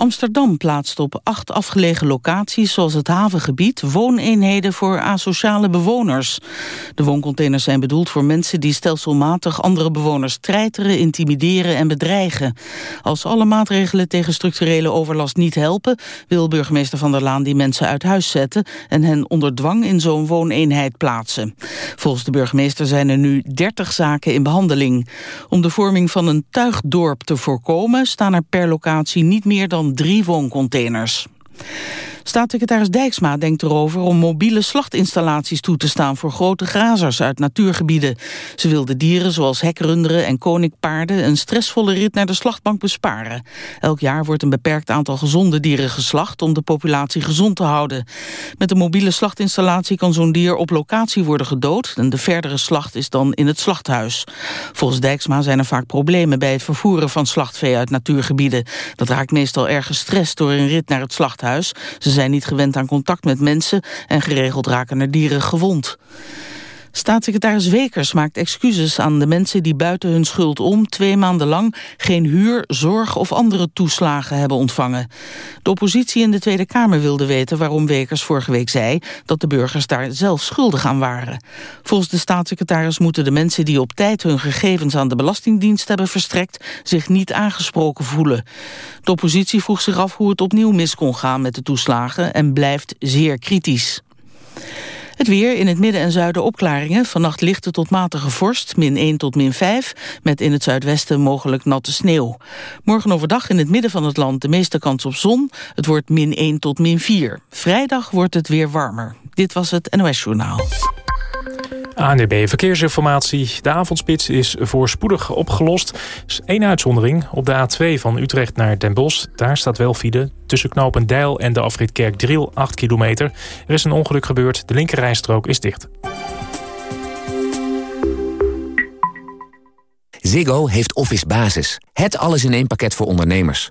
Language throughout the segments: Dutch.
Amsterdam plaatst op acht afgelegen locaties, zoals het havengebied, wooneenheden voor asociale bewoners. De wooncontainers zijn bedoeld voor mensen die stelselmatig andere bewoners treiteren, intimideren en bedreigen. Als alle maatregelen tegen structurele overlast niet helpen, wil burgemeester Van der Laan die mensen uit huis zetten en hen onder dwang in zo'n wooneenheid plaatsen. Volgens de burgemeester zijn er nu 30 zaken in behandeling. Om de vorming van een tuigdorp te voorkomen staan er per locatie niet meer dan drie wooncontainers. Staatssecretaris Dijksma denkt erover om mobiele slachtinstallaties toe te staan voor grote grazers uit natuurgebieden. Ze wil de dieren zoals hekrunderen en koninkpaarden een stressvolle rit naar de slachtbank besparen. Elk jaar wordt een beperkt aantal gezonde dieren geslacht om de populatie gezond te houden. Met een mobiele slachtinstallatie kan zo'n dier op locatie worden gedood en de verdere slacht is dan in het slachthuis. Volgens Dijksma zijn er vaak problemen bij het vervoeren van slachtvee uit natuurgebieden. Dat raakt meestal erg gestrest door een rit naar het slachthuis. Ze zijn niet gewend aan contact met mensen en geregeld raken er dieren gewond. Staatssecretaris Wekers maakt excuses aan de mensen die buiten hun schuld om twee maanden lang geen huur, zorg of andere toeslagen hebben ontvangen. De oppositie in de Tweede Kamer wilde weten waarom Wekers vorige week zei dat de burgers daar zelf schuldig aan waren. Volgens de staatssecretaris moeten de mensen die op tijd hun gegevens aan de Belastingdienst hebben verstrekt zich niet aangesproken voelen. De oppositie vroeg zich af hoe het opnieuw mis kon gaan met de toeslagen en blijft zeer kritisch. Het weer in het midden en zuiden opklaringen. Vannacht lichte tot matige vorst, min 1 tot min 5. Met in het zuidwesten mogelijk natte sneeuw. Morgen overdag in het midden van het land de meeste kans op zon. Het wordt min 1 tot min 4. Vrijdag wordt het weer warmer. Dit was het NOS Journaal. ANDB Verkeersinformatie. De avondspits is voorspoedig opgelost. één uitzondering. Op de A2 van Utrecht naar Den Bosch. Daar staat wel file. Tussen Knopendijl en de afrit Kerkdriel 8 kilometer. Er is een ongeluk gebeurd. De linkerrijstrook is dicht. Ziggo heeft Office Basis. Het alles in één pakket voor ondernemers.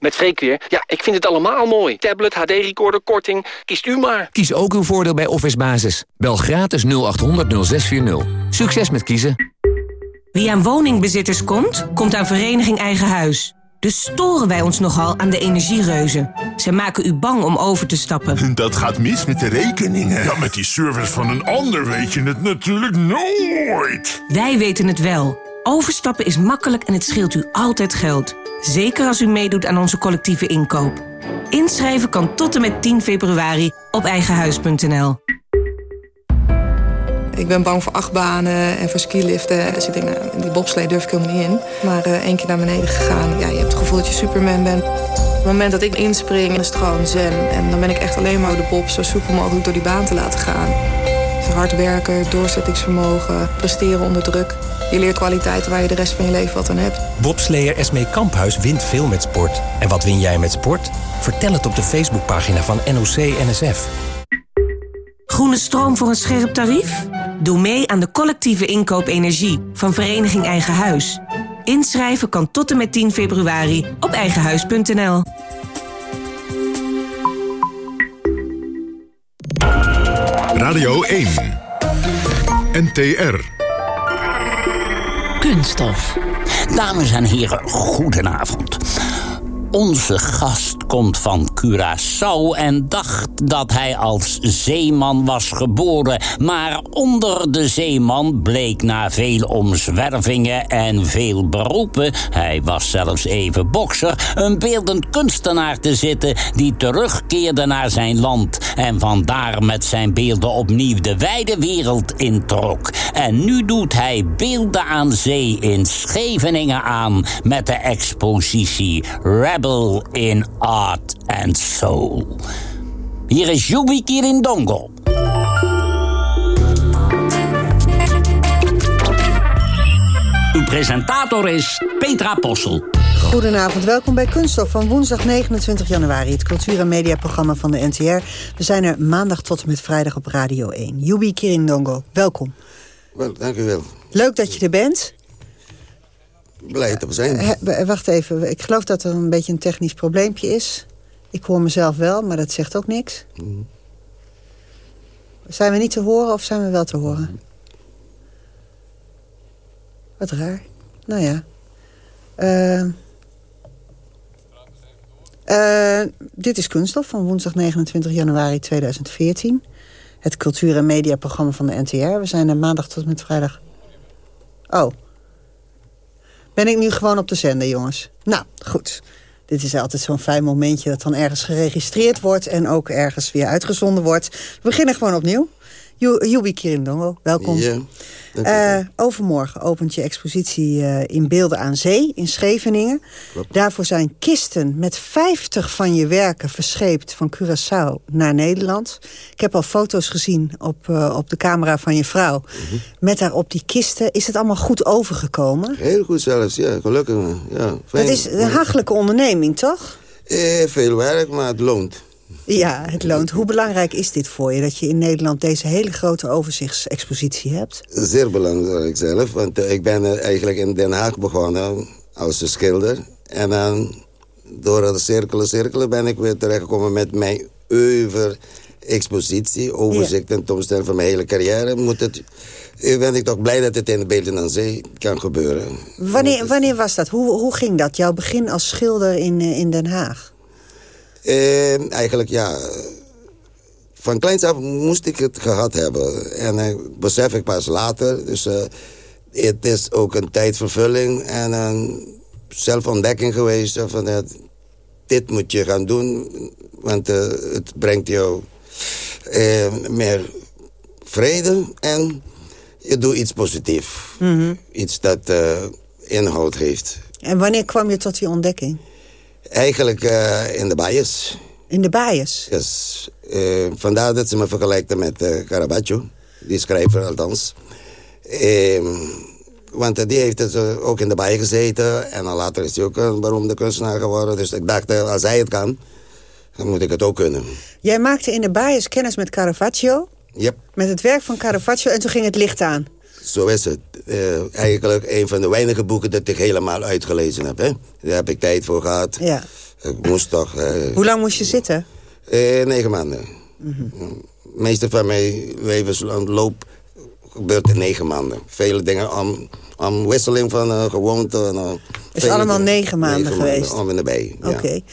Met Freek weer. Ja, ik vind het allemaal mooi. Tablet, HD-recorder, korting. Kiest u maar. Kies ook uw voordeel bij Office Basis. Bel gratis 0800 0640. Succes met kiezen. Wie aan woningbezitters komt, komt aan Vereniging Eigen Huis. Dus storen wij ons nogal aan de energiereuzen. Ze maken u bang om over te stappen. Dat gaat mis met de rekeningen. Ja, met die service van een ander weet je het natuurlijk nooit. Wij weten het wel. Overstappen is makkelijk en het scheelt u altijd geld. Zeker als u meedoet aan onze collectieve inkoop. Inschrijven kan tot en met 10 februari op eigenhuis.nl. Ik ben bang voor achtbanen en voor skiliften. Dus ik nou, die bobslee durf ik helemaal niet in. Maar uh, één keer naar beneden gegaan. Ja, je hebt het gevoel dat je Superman bent. Op het moment dat ik inspring, is het gewoon zen. En dan ben ik echt alleen maar de bob zo soepel mogelijk door die baan te laten gaan. Hard werken, doorzettingsvermogen, presteren onder druk. Je leert kwaliteiten waar je de rest van je leven wat aan hebt. Bobsleer Esmee Kamphuis wint veel met sport. En wat win jij met sport? Vertel het op de Facebookpagina van NOC NSF. Groene stroom voor een scherp tarief? Doe mee aan de collectieve inkoop energie van Vereniging Eigen Huis. Inschrijven kan tot en met 10 februari op eigenhuis.nl. Radio 1. NTR. Kunststof. Dames en heren, goedenavond. Onze gast komt van Curaçao en dacht dat hij als zeeman was geboren. Maar onder de zeeman bleek na veel omzwervingen en veel beroepen... hij was zelfs even bokser, een beeldend kunstenaar te zitten... die terugkeerde naar zijn land en vandaar met zijn beelden opnieuw de wijde wereld introk. En nu doet hij beelden aan zee in Scheveningen aan... met de expositie Rebel in Art and Soul. Hier is Yubi Kirindongo. Uw presentator is Petra Possel. Goedenavond, welkom bij Kunststof van woensdag 29 januari... het cultuur- en mediaprogramma van de NTR. We zijn er maandag tot en met vrijdag op Radio 1. Yubi Kirindongo, welkom. Wel, dank u wel. Leuk dat je er bent. Blij te zijn. Wacht even, ik geloof dat er een beetje een technisch probleempje is. Ik hoor mezelf wel, maar dat zegt ook niks. Mm. Zijn we niet te horen of zijn we wel te horen? Wat raar. Nou ja. Uh, uh, dit is Kunststof van woensdag 29 januari 2014. Het cultuur- en mediaprogramma van de NTR. We zijn er maandag tot en met vrijdag. Oh. Ben ik nu gewoon op de zender, jongens? Nou, goed. Dit is altijd zo'n fijn momentje dat dan ergens geregistreerd wordt... en ook ergens weer uitgezonden wordt. We beginnen gewoon opnieuw. Yubi Kirindongo, welkom. Ja, uh, overmorgen opent je expositie uh, in Beelden aan Zee in Scheveningen. Klopt. Daarvoor zijn kisten met 50 van je werken verscheept van Curaçao naar Nederland. Ik heb al foto's gezien op, uh, op de camera van je vrouw. Mm -hmm. Met daar op die kisten. Is het allemaal goed overgekomen? Heel goed zelfs, ja. Gelukkig. Ja, het is een hachelijke onderneming, toch? veel werk, maar het loont. Ja, het loont. Hoe belangrijk is dit voor je... dat je in Nederland deze hele grote overzichtsexpositie hebt? Zeer belangrijk zelf. Want uh, ik ben eigenlijk in Den Haag begonnen als schilder. En dan door het cirkelen, cirkelen ben ik weer terechtgekomen met mijn over expositie, overzicht en tentoonstelling van mijn hele carrière. Moet het, ben ik toch blij dat het in de Beelden aan Zee kan gebeuren. Wanneer, wanneer was dat? Hoe, hoe ging dat? Jouw begin als schilder in, in Den Haag? Uh, eigenlijk, ja... Van kleins af moest ik het gehad hebben. En uh, besef ik pas later. Dus uh, het is ook een tijdvervulling en een zelfontdekking geweest. Van, dit moet je gaan doen, want het brengt jou meer vrede. En je doet iets positiefs. Mm -hmm. Iets dat inhoud heeft. En wanneer kwam je tot die ontdekking? Eigenlijk uh, in de bias. In de bias? Yes. Uh, vandaar dat ze me vergelijkten met uh, Caravaggio. Die schrijver althans. Ehm, want die heeft dus ook in de bias gezeten. En dan later is hij ook een beroemde kunstenaar geworden. Dus ik dacht, als hij het kan, dan moet ik het ook kunnen. Jij maakte in de bias kennis met Caravaggio. Yep. Met het werk van Caravaggio en toen ging het licht aan. Zo is het. Uh, eigenlijk een van de weinige boeken dat ik helemaal uitgelezen heb. Hè? Daar heb ik tijd voor gehad. Ja. Ik moest toch... Uh, Hoe lang moest je zitten? Uh, negen maanden. Mm -hmm. Het meeste van mijn levensloop gebeurt in negen maanden. Vele dingen om, om wisseling van gewoonte. Het is allemaal negen maanden negen geweest? Maanden, om en erbij, Oké. Okay.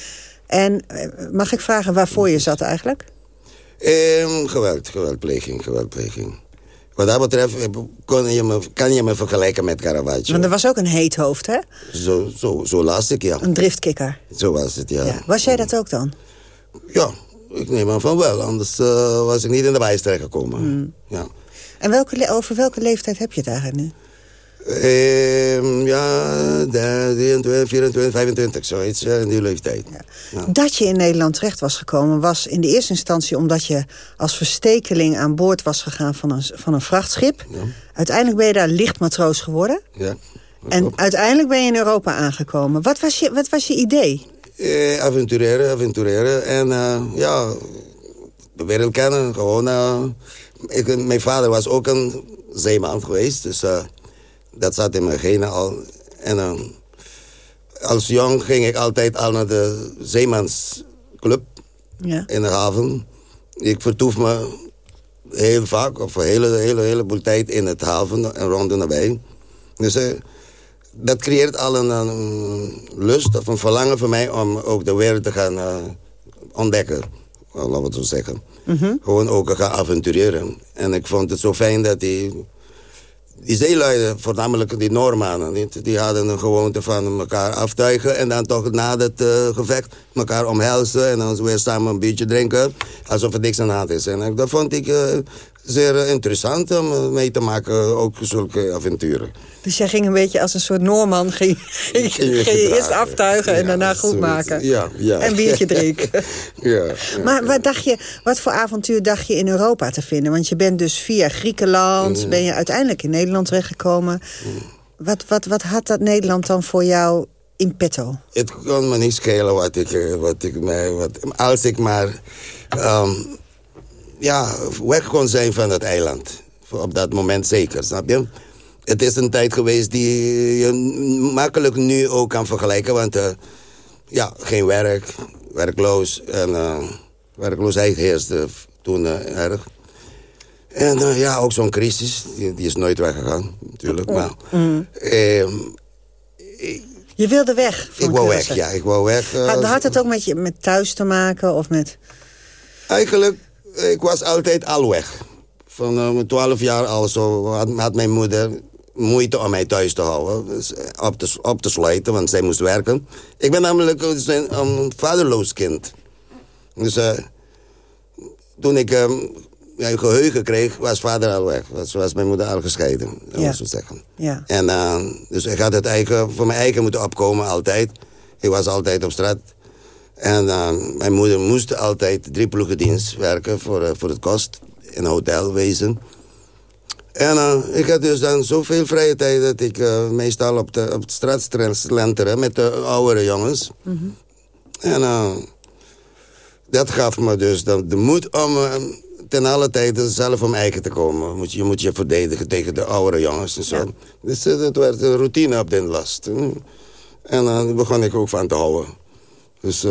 En mag ik vragen waarvoor je zat eigenlijk? Ehm, geweld, geweldpleging, geweldpleging. Wat dat betreft kan je, me, kan je me vergelijken met Caravaggio. Want er was ook een heet hoofd, hè? Zo, zo, zo las ik, ja. Een driftkikker. Zo was het, ja. ja. Was jij dat ook dan? Ja, ik neem aan van wel. Anders uh, was ik niet in de bijst terechtgekomen. Hmm. Ja. En welke, over welke leeftijd heb je het eigenlijk nu? Uh, ja, 23, 24, 25, zoiets uh, in die leeftijd. Ja. Dat je in Nederland terecht was gekomen was in de eerste instantie... omdat je als verstekeling aan boord was gegaan van een, van een vrachtschip. Ja. Uiteindelijk ben je daar lichtmatroos geworden. Ja, en klopt. uiteindelijk ben je in Europa aangekomen. Wat was je, wat was je idee? Uh, avontureren, avontureren. En ja, de wereld kennen. Gewoon, ik, mijn vader was ook een zeeman geweest, dus... Dat zat in mijn genen al. En uh, als jong ging ik altijd al naar de zeemansclub ja. in de haven. Ik vertoef me heel vaak, of een hele, hele, heleboel tijd in het haven en rond en nabij. Dus uh, dat creëert al een, een, lust of een verlangen voor mij... om ook de wereld te gaan uh, ontdekken. Laten we het zo zeggen. Mhm. Gewoon ook gaan avontureren. En ik vond het zo fijn dat die... Die zeeluiden, voornamelijk die Noormanen... Die, hadden een gewoonte van elkaar aftuigen... en dan toch na het uh, gevecht elkaar omhelzen... en dan weer samen een biertje drinken... alsof er niks aan de hand is. En dat vond ik uh, zeer interessant om mee te maken, ook zulke avonturen. Dus jij ging een beetje als een soort Noorman, ging, ging, ging je eerst aftuigen en ja, daarna goed maken. Ja, ja. En biertje drinken. ja, ja, maar wat, dacht je, wat voor avontuur dacht je in Europa te vinden? Want je bent dus via Griekenland, mm. ben je uiteindelijk in Nederland terechtgekomen. Mm. Wat, wat, wat had dat Nederland dan voor jou in petto? Het kon me niet schelen wat ik, wat ik mij, wat, als ik maar um, ja, weg kon zijn van het eiland. Op dat moment zeker, snap je? Het is een tijd geweest die je makkelijk nu ook kan vergelijken. Want uh, ja, geen werk, werkloos. En uh, werkloosheid heerste toen uh, erg. En ja, ook zo'n crisis. Die, die, is nooit weggegaan, natuurlijk. Maar, mm. je wilde weg Ik wou weg, ja. Ik wou weg. had, had het ook met, je, met thuis te maken? Of met... Eigenlijk, ik was altijd al weg. Van mijn twaalf jaar al zo had, had mijn moeder moeite om mij thuis te houden. Dus op, te, op te sluiten, want zij moest werken. Ik ben namelijk een, een vaderloos kind. Dus uh, toen ik ja, geheugen kreeg, was vader al weg. Was, was mijn moeder al gescheiden, ja. zo zeggen. Ja. En, uh, dus ik had het eigen, voor mijn eigen moeten opkomen, altijd. Ik was altijd op straat. En uh, mijn moeder moest altijd drie ploegendienst werken voor, voor het kost. In een hotel wezen. En uh, ik had dus dan zoveel vrije tijd dat ik uh, meestal op de, op de straat slenteren met de oudere jongens. Mm -hmm. En uh, dat gaf me dus de, de moed om ten alle tijde zelf om eigen te komen. Moet je, je moet je verdedigen tegen de oudere jongens en zo. Ja. Dus dat werd een routine op den last. En daar begon ik ook van te houden. Dus...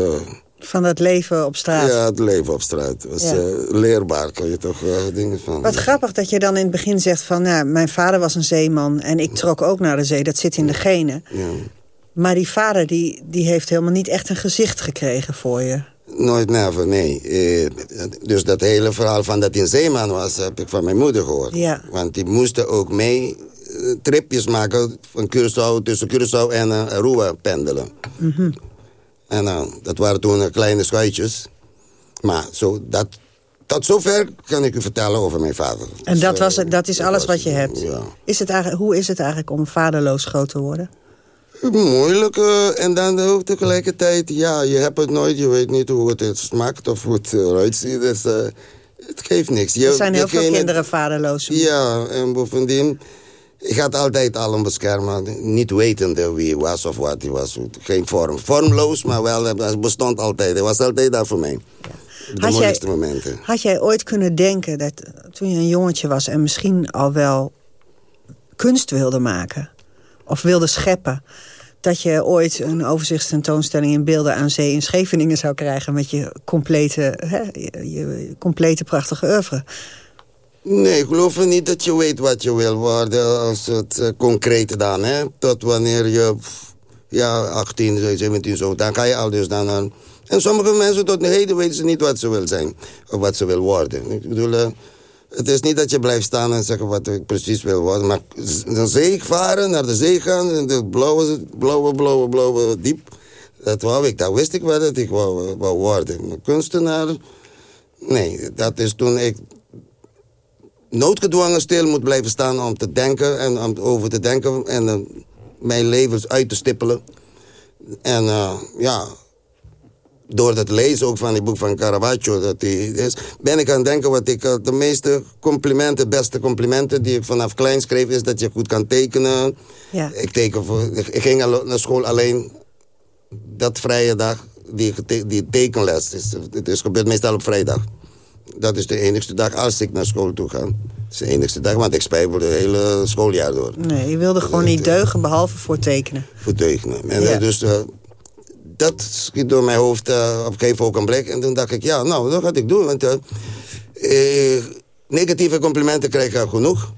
Van het leven op straat? Ja, het leven op straat. was ja. uh, leerbaar, kan je toch uh, dingen van... Wat grappig dat je dan in het begin zegt van... Nou, mijn vader was een zeeman en ik trok ook naar de zee. Dat zit in de genen. Ja. Maar die vader die, die heeft helemaal niet echt een gezicht gekregen voor je. Nooit never, nee. Uh, dus dat hele verhaal van dat hij een zeeman was... heb ik van mijn moeder gehoord. Ja. Want die moesten ook mee tripjes maken... van Curaçao, tussen Curaçao en Aruba pendelen. Mm -hmm. En uh, dat waren toen kleine schuitjes. Maar zo, dat, tot zover kan ik u vertellen over mijn vader. En dat, was, dat is dat alles was, wat je hebt? Ja. Is het eigenlijk, hoe is het eigenlijk om vaderloos groot te worden? Moeilijk. Uh, en dan ook tegelijkertijd, ja, je hebt het nooit. Je weet niet hoe het smaakt of hoe het eruit ziet. Dus uh, het geeft niks. Je, er zijn heel veel kinderen vaderloos. Ja, en bovendien... Ik had altijd al een beschermer, niet wetende wie hij was of wat hij was. Geen vorm. Vormloos, maar wel, hij bestond altijd. Hij was altijd daar voor mij. Ja. De had mooiste jij, momenten. Had jij ooit kunnen denken, dat toen je een jongetje was... en misschien al wel kunst wilde maken? Of wilde scheppen? Dat je ooit een overzichtstentoonstelling in beelden aan zee in Scheveningen zou krijgen... met je complete, hè, je, je complete prachtige oeuvre. Nee, ik geloof niet dat je weet wat je wil worden als het uh, concreet dan. Hè? Tot wanneer je ja, 18, 17 zo, dan ga je al dus dan. En sommige mensen tot de heden weten ze niet wat ze wil zijn. Of wat ze wil worden. Ik bedoel, uh, het is niet dat je blijft staan en zeggen wat ik precies wil worden. Maar naar zee varen, naar de zee gaan, en de blauwe, blauwe, blauwe, blauwe diep. Dat wou ik, dat wist ik wel dat ik wou, wou worden. Kunstenaar, nee, dat is toen ik noodgedwongen stil moet blijven staan om te denken en om over te denken en uh, mijn levens uit te stippelen. En uh, ja, door het lezen ook van die boek van Caravaggio, dat die is, ben ik aan het denken wat ik uh, de meeste complimenten, beste complimenten die ik vanaf klein schreef, is dat je goed kan tekenen. Ja. Ik, teken voor, ik ging al naar school alleen dat vrije dag, die, die tekenles. is, het is gebeurt meestal op vrijdag. Dat is de enigste dag als ik naar school toe ga. Dat is de enigste dag, want ik spijbel het hele schooljaar door. Nee, je wilde gewoon niet deugen, behalve voor tekenen. Voor tekenen. En Ja. dus uh, dat schiet door mijn hoofd uh, op een gegeven ogenblik. En toen dacht ik, ja, nou, dat ga ik doen. Want uh, negatieve complimenten krijg ik al genoeg.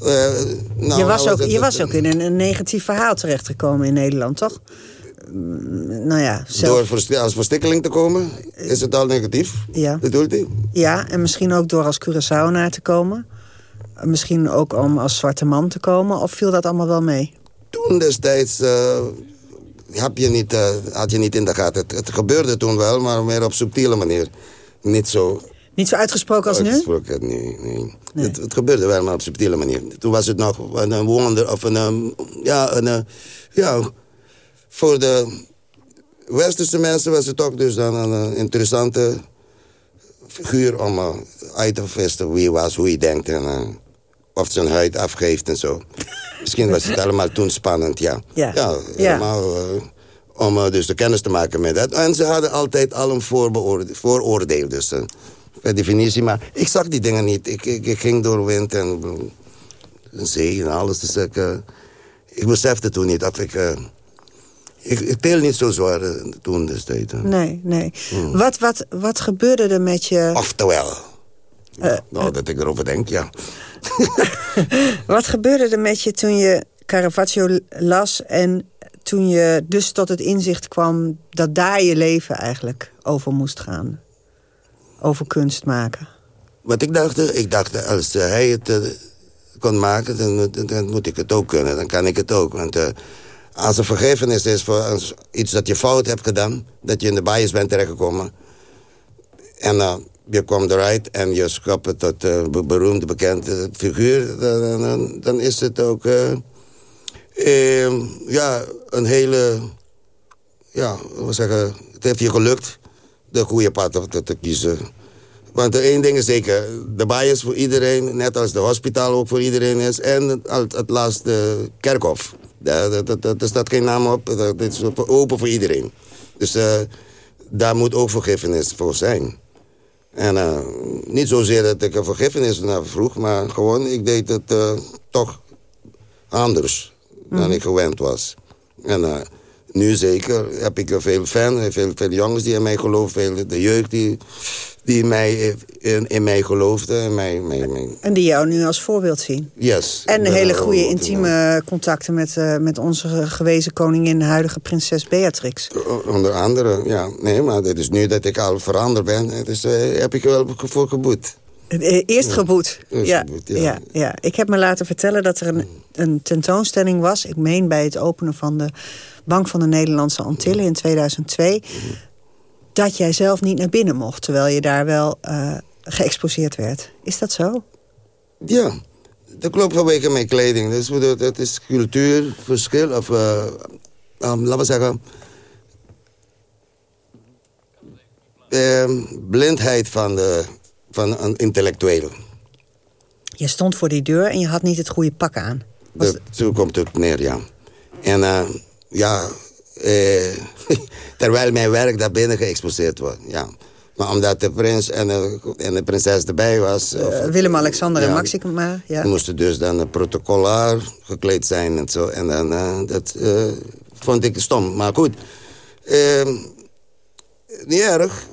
nou, je was, nou ook, het- je was ook in een, een negatief verhaal terechtgekomen in Nederland, toch? Nou ja, zelf, Door als verstikkeling te komen, is het al negatief. Ja. Bedoelt u? ja, en misschien ook door als Curaçaoenaar te komen. Misschien ook om als zwarte man te komen. Of viel dat allemaal wel mee? Toen destijds eh, heb je niet, eh, had je niet in de gaten. Het, het gebeurde toen wel, maar meer op subtiele manier. Niet zo Niet zo uitgesproken als nu? uitgesproken. Nee, nee. Het, het gebeurde wel, maar op subtiele manier. Toen was het nog een, een wonder of een... ehm, ja, een, eh, ja, voor de westerse mensen was het ook dus dan een eh, interessante figuur om eh, uit te vissen wie was, hoe hij denkt en eh, of zijn huid afgeeft en zo. Misschien was het allemaal toen spannend, ja. Ja. ja, Ja. helemaal om dus de kennis te maken met dat. En ze hadden altijd al een vooroordeel, dus per definitie. Maar ik zag die dingen niet. Ik, ik, ik ging door wind en zee en alles. Dus ik, ik besefte toen niet dat ik... eh, ik, ik teel niet zo zwaar eh, toen destijds. eh. Nee, nee. Hmm. Wat, wat, wat gebeurde er met je... Oftewel. Eh, nou, dat ik erover denk, ja. Wat gebeurde er met je toen je Caravaggio las... en toen je dus tot het inzicht kwam dat daar je leven eigenlijk over moest gaan? Over kunst maken. Wat ik dacht, ik dacht, als eh, hij het eh, kon maken, dan, dan, dan moet ik het ook kunnen. Dan kan ik het ook. Want eh, als er vergevenis is voor iets dat je fout hebt gedaan... dat je in de bias bent terechtgekomen... en eh, je komt eruit en je schapt het tot be- beroemde, bekende figuur... dan, dan, is het ook eh, eh, ja, een hele... Ja, we zeggen, het heeft je gelukt de goede pad te, te kiezen. Want één ding is zeker, de bias voor iedereen, net als de hospitaal ook voor iedereen is. En het, het laatste kerkhof. Daar er staat geen naam op, dat is open voor iedereen. Dus eh, daar moet ook vergiffenis voor zijn. En eh, niet zozeer dat ik er vergiffenis naar vroeg, maar gewoon, ik deed het eh, toch anders dan Mhm. ik gewend was. En nu zeker heb ik er veel fans, veel, veel jongens die in mij geloven, veel de jeugd die, die mij, in, in mij geloofde. En mij, mij, mij, En die jou nu als voorbeeld zien. yes. En hele goede intieme contacten met, eh, met onze gewezen koningin, de huidige prinses Beatrix. Onder andere, ja. Nee, maar het is nu dat ik al veranderd ben. Dus eh, heb ik er wel voor geboet. Eh, Eerst Ja. geboet. Eerst ja, geboet, ja. ja. Ja, Ik heb me laten vertellen dat er een, een tentoonstelling was. Ik meen bij het openen van de Bank van de Nederlandse Antillen in 2002... dat jij zelf niet naar binnen mocht, terwijl je daar wel eh, geëxposeerd werd. Is dat zo? Ja, dat klopt vanwege mijn kleding. Dus dat- is cultuurverschil of, eh, um, laten we zeggen, ehm, blindheid van, de, van een intellectueel. Je stond voor die deur en je had niet het goede pak aan. Dat, zo komt het neer, ja. En ja, eh, terwijl mijn werk daar binnen geëxposeerd wordt, ja. Maar omdat de prins en de, en de prinses erbij was... Eh, Willem-Alexander en Maxima, ja. moesten dus dan protocolaar gekleed zijn en zo. En dan, eh, dat vond ik stom. Maar goed, eh, niet erg.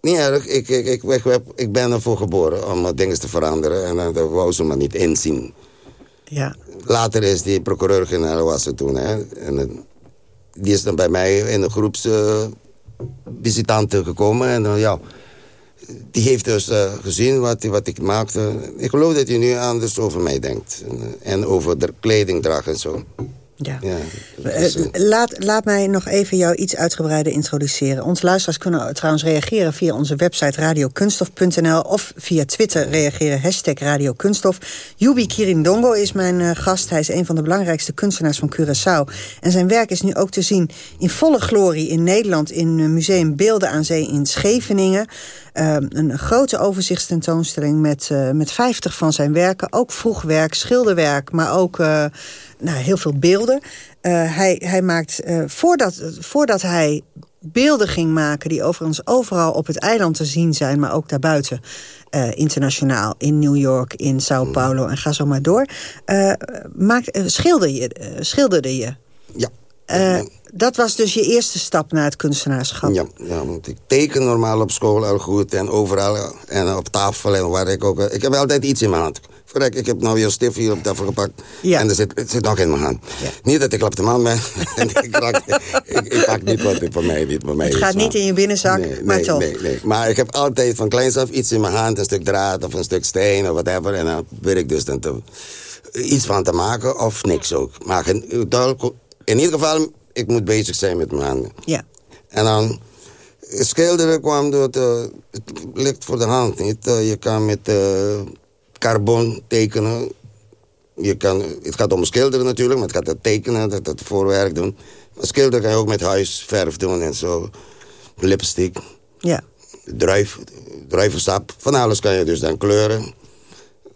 Niet erg. Ik, ik, ik, ik, ik, ben ervoor geboren om dingen te veranderen. En dat wou ze maar niet inzien. Ja. Later is die procureur-generaal was het toen. Hè? En, die is dan bij mij in de groeps eh, visitanten gekomen. En dan, ja, die heeft dus eh, gezien wat, wat ik maakte. Ik geloof dat hij nu anders over mij denkt. En, eh, en over de kledingdrag en zo. Ja. ja Eh, laat, laat mij nog even jou iets uitgebreider introduceren. Onze luisteraars kunnen trouwens reageren via onze website radiokunstof.nl... of via Twitter reageren, hashtag radiokunstof. Yubi Kirindongo is mijn eh, gast. Hij is een van de belangrijkste kunstenaars van Curaçao. En zijn werk is nu ook te zien in volle glorie in Nederland... in eh, Museum Beelden aan Zee in Scheveningen. Eh, een grote overzichtstentoonstelling met, eh, met 50 van zijn werken. Ook vroeg werk, schilderwerk, maar ook eh, nou, heel veel beelden. Eh, hij, hij maakt, voordat, voordat hij beelden ging maken... die overigens overal op het eiland te zien zijn... maar ook daarbuiten, internationaal, in New York, in Sao Paulo... en ga zo maar door, maakt, schilder je, schilderde je. Ja. Eh, dat was dus je eerste stap naar het kunstenaarschap. Ja, ja, want ik teken normaal op school al goed en overal en op tafel en waar ik ook. Ik heb altijd iets in mijn hand. Kijk, ik heb nou weer stift hier op tafel gepakt. Ja. En er zit, het zit nog in mijn hand. Niet dat ik op de man ben. en ik, raak, ik, ik pak niet wat voor mij, dit voor mij Het is, gaat niet in je binnenzak, Nee, maar nee, toch. Nee, nee. Maar ik heb altijd van kleins af iets in mijn hand. Een stuk draad of een stuk steen of whatever. En dan probeer ik dus dan te, iets van te maken of niks ook. Maar duidelijk- in ieder geval, ik moet bezig zijn met mijn handen. Ja. En dan schilderen kwam door het, het ligt voor de hand niet. Eh, je kan met eh, carbon tekenen. Je kan, het gaat om schilderen natuurlijk, maar het gaat het tekenen, dat, dat voorwerk doen. Maar schilderen kan je ook met huisverf doen en zo. Lipstick, Ja. druif, druivensap. Van alles kan je dus dan kleuren.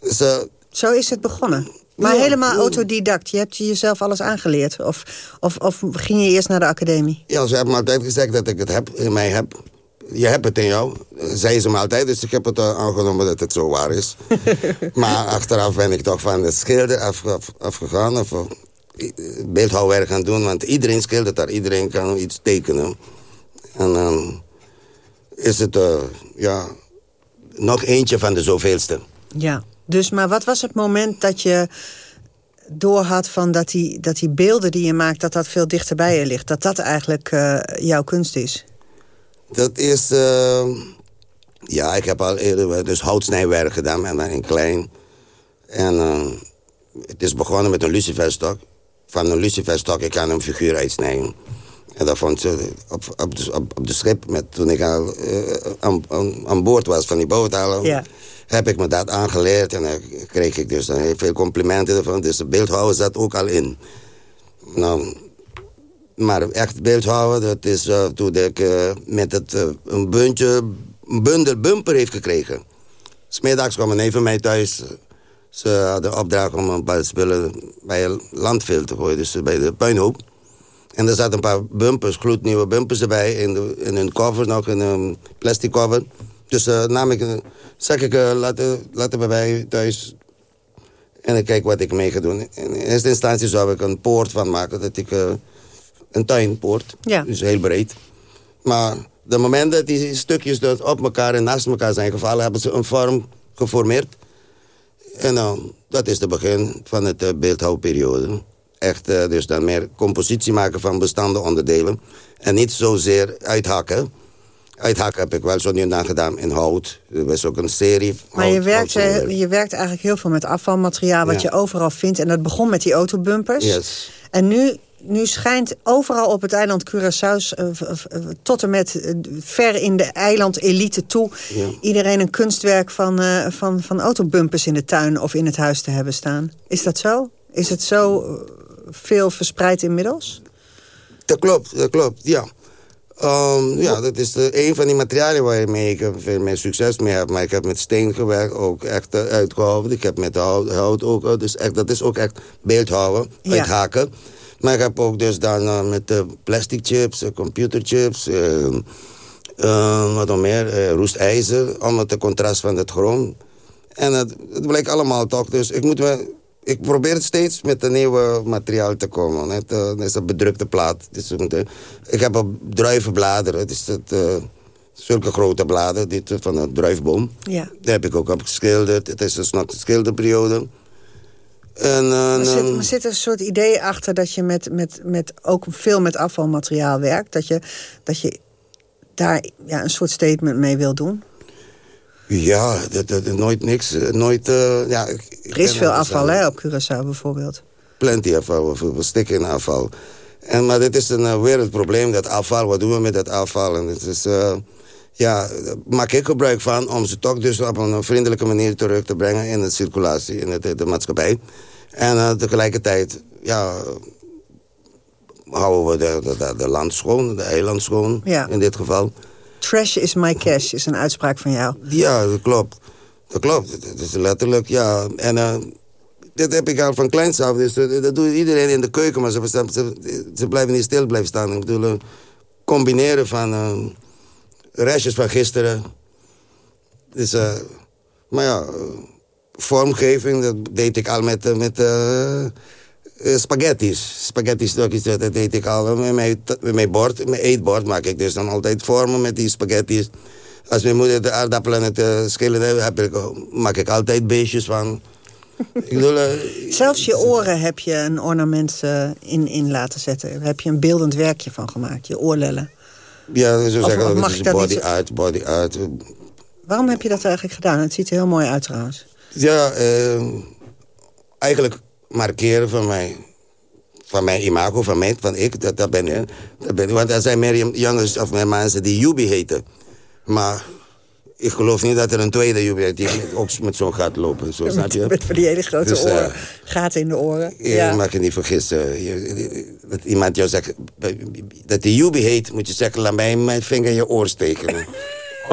Dus, eh, Zo is het begonnen. Maar Ja, helemaal autodidact. Je hebt jezelf alles aangeleerd. Of, of, of ging je eerst naar de academie? Ja, ze hebben me altijd gezegd dat ik het heb, in mij heb. Je hebt het in jou, zei ze me altijd. Dus ik heb het eh, aangenomen dat het zo waar is. maar achteraf ben ik toch van het schilder af, af- afgegaan. Of eh, beeldhouwwerk gaan doen. Want iedereen schildert daar. Iedereen kan iets tekenen. En dan is het eh, ja, nog eentje van de zoveelste. Ja. Dus, maar wat was het moment dat je doorhad van dat die, dat die beelden die je maakt... dat dat veel dichter bij je ligt? Dat dat eigenlijk eh, jouw kunst is? Dat is... eh, ja, ik heb al eerder dus houtsnijwerk gedaan, en dan in klein. En eh, het is begonnen met een luciferstok. Van een luciferstok ik kan een figuur uitsnijden. En dat vond ze op, op, op, op de schip, met, toen ik al eh, aan, aan, aan boord was van die boot al, Ja. Heb ik me dat aangeleerd. En kreeg ik dus veel complimenten ervan. Dus de beeldhouwer zat ook al in. Nou, maar echt beeldhouden, dat is eh, toen ik eh, met het, eh, een, buntje, een bundel bumper heeft gekregen. Smiddags kwam een neef van mij thuis. Ze hadden opdracht om een paar spullen bij een landveld te gooien, dus bij de puinhoop. En er zaten een paar bumpers, gloednieuwe bumpers erbij, in, in een cover nog, in een plastic cover. Dus eh nam ik, een- zeg ik, eh, laten, laten we bij thuis en ik kijk wat ik mee ga doen. In eerste instantie zou ik een poort van maken, dat ik, eh, een tuinpoort, Ja. dus heel breed. Maar de moment dat die stukjes dus op elkaar en naast elkaar zijn gevallen, hebben ze een vorm geformeerd. En dan, dat is het begin van het eh, beeldhouwperiode. Echt, eh, dus dan meer compositie maken van bestaande onderdelen. En niet zozeer uithakken. Uithakken heb ik wel zo nu en dan gedaan in hout. Er was ook een serie. Maar je werkt, eh, je werkt eigenlijk heel veel met afvalmateriaal... wat Ja. je overal vindt. En dat begon met die autobumpers. Yes. En nu, nu schijnt overal op het eiland Curaçao... eh, tot en met eh, ver in de eilandelite toe... Ja. iedereen een kunstwerk van, van, van autobumpers in de tuin of in het huis te hebben staan. Is dat zo? Is het zo veel verspreid inmiddels? Dat klopt, dat klopt, ja. Ehm, ja, dat is de, een van die materialen waarmee ik veel meer succes mee heb. Maar ik heb met steen gewerkt, ook echt eh, uitgehouden. Ik heb met hout, hout ook, eh, dus echt, dat is ook echt beeldhouden, Ja. uithaken. Maar ik heb ook dus dan eh, met eh, plastic chips, eh, computerchips... eh, eh, wat nog meer, roestijzer, allemaal het contrast van het grond. En het, het blijkt allemaal toch, dus ik moet me... Ik probeer het steeds met een nieuwe materiaal te komen. Het eh, is een bedrukte plaat. Een, eh, ik heb op druivenbladeren. Het is het, eh, zulke grote bladen, dit eh, van een druifboom. Ja. Daar heb ik ook op geschilderd. Het is dus nog de schilderperiode. En, eh, Er zit, er zit een soort idee achter dat je met, met, met ook veel met afvalmateriaal werkt. Dat je, dat je daar ja, een soort statement mee wil doen. Ja, dat, dat, nooit niks. eh, Nooit, eh, ja, Er is veel afval hè, op Curaçao bijvoorbeeld. plenty afval, we stikken in afval. En, maar dit is een eh, wereldprobleem, dat afval. Wat doen we met dat afval? En het is, ja, daar maak ik gebruik van om ze toch dus op een vriendelijke manier terug te brengen in de circulatie, in de, de maatschappij. En tegelijkertijd, ja, houden we de, de, de land schoon, de eiland schoon, Ja. in dit geval. Trash is my cash is een uitspraak van jou. Ja, dat klopt. Dat klopt. Dat is letterlijk, ja. En eh, dit heb ik al van kleins af. Dus dat, doet iedereen in de keuken. Maar ze, ze, blijven niet stil blijven staan. Ik bedoel, eh, combineren van eh, restjes van gisteren. Dus, maar ja, vormgeving, dat deed ik al met, met eh, eh, spaghetti's. Spaghetti stokjes, dat ik al. Met mijn, met mijn bord, mijn eetbord maak ik dus dan altijd vormen met die spaghetti's. Als mijn moeder de aardappelen het eh, schillen heeft, heb ik, maak ik altijd beestjes van. Ik bedoel, eh, Zelfs je oren heb je een ornament eh, in, in laten zetten. Daar heb je een beeldend werkje van gemaakt, je oorlellen. ja, zo Of- zeggen we, mag dat body niet- art, body art. Waarom heb je dat eigenlijk gedaan? Het ziet er heel mooi uit trouwens. Ja, eh, eigenlijk markeren van mij. Van mijn imago, van mij, van ik, dat, dat, ben, ik, dat ben ik. Want er zijn meer jongens of meer mensen die Yubi heten. Maar ik geloof niet dat er een tweede is die ook met zo'n gat lopen. Zo, snap je? Met van die hele grote Dus, eh, oren. Gaten in de oren. Je Ja. mag je niet vergissen. Je- dat iemand jou zegt dat die Yubi heet, moet je zeggen, laat mij mijn vinger in je oor steken.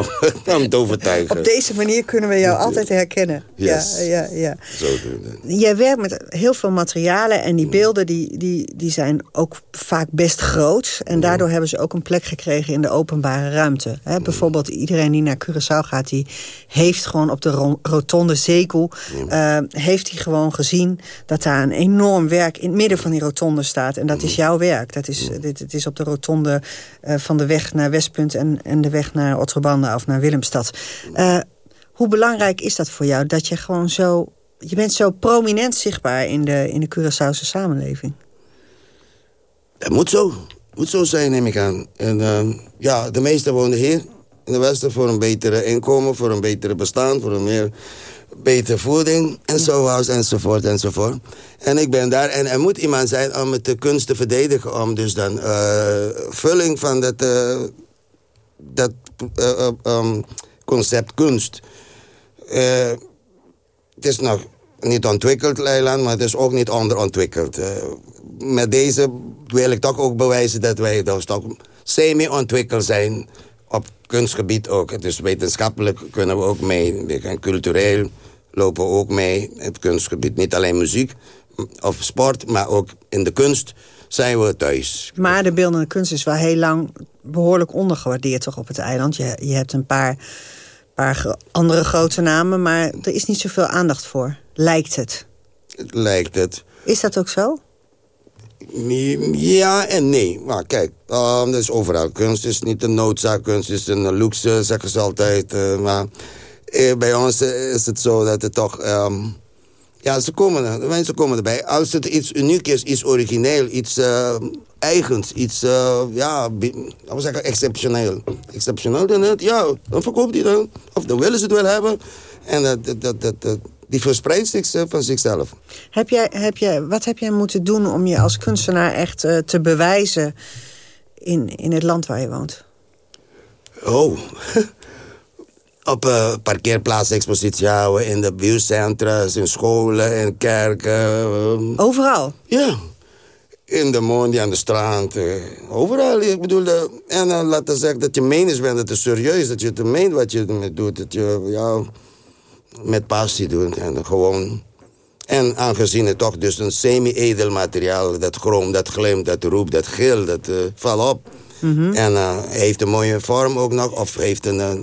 Om te overtuigen. Op deze manier kunnen we jou altijd herkennen. Yes. Ja, ja, ja. Zo doen we. Jij werkt met heel veel materialen en die beelden die, die, die zijn ook vaak best groot. En daardoor hebben ze ook een plek gekregen in de openbare ruimte. Hè, bijvoorbeeld iedereen die naar Curaçao gaat, die heeft gewoon op de ro- rotonde Zeekoe... eh, heeft hij gewoon gezien dat daar een enorm werk in het midden van die rotonde staat. En dat is jouw werk. Dat is, dit, het is op de rotonde eh, van de weg naar Westpunt en, en de weg naar Of naar Willemstad. Eh, hoe belangrijk is dat voor jou dat je gewoon zo je bent zo prominent zichtbaar in de, in de Curaçaose samenleving. Het moet zo. moet zo zijn, neem ik aan. En ehm, ja, de meesten wonen hier in de Westen voor een betere inkomen, voor een betere bestaan, voor een meer betere voeding, enzovoort, enzovoort, enzovoort. En ik ben daar en er moet iemand zijn om het de kunst te verdedigen, om dus dan eh, vulling van dat, eh, dat eh, eh, ehm, concept kunst. Eh, het is nog niet ontwikkeld, Leiland, maar het is ook niet onderontwikkeld. Met deze wil ik toch ook bewijzen dat wij dus toch semi-ontwikkeld zijn op kunstgebied ook. Dus wetenschappelijk kunnen we ook mee, en cultureel lopen we ook mee. Het kunstgebied, niet alleen muziek of sport, maar ook in de kunst zijn we thuis. Maar de beeldende kunst is wel heel lang behoorlijk ondergewaardeerd toch op het eiland. Je, je hebt een paar, paar andere grote namen, maar er is niet zoveel aandacht voor. Lijkt het. Het lijkt het. Is dat ook zo? Ja en nee. Maar kijk, dat is overal. Kunst is niet een noodzaak. Kunst is een luxe, zeggen ze altijd. eh, maar eh, bij ons eh, is het zo dat het toch... ehm, ja, ze komen er. De mensen komen erbij. Als het iets uniek is, iets origineel, iets eh, eigens, iets, eh, ja, laten we zeggen, exceptioneel. Exceptioneel, dan, het, ja, dan verkoopt hij dan. Of dan willen ze het wel hebben. En dat, dat, dat, die verspreidt zich eh, van zichzelf. Heb jij, heb jij, wat heb jij moeten doen om je als kunstenaar echt eh, te bewijzen in, in het land waar je woont? Oh. Op eh parkeerplaatsen expositie houden, in de buurcentra's, in scholen, in kerken. ehm. Overal? Ja. In de Mondi, aan de strand, eh, overal. Ik bedoel, eh, en dan laten zeggen dat je menens bent, dat het serieus, dat je het meent wat je ermee doet. Dat je ja, met passie doet en gewoon... En aangezien het toch dus een semi-edel materiaal, dat chroom, dat glimt, dat roept, dat gil, dat eh valt op. Mhm. En eh, heeft een mooie vorm ook nog, of heeft een eh,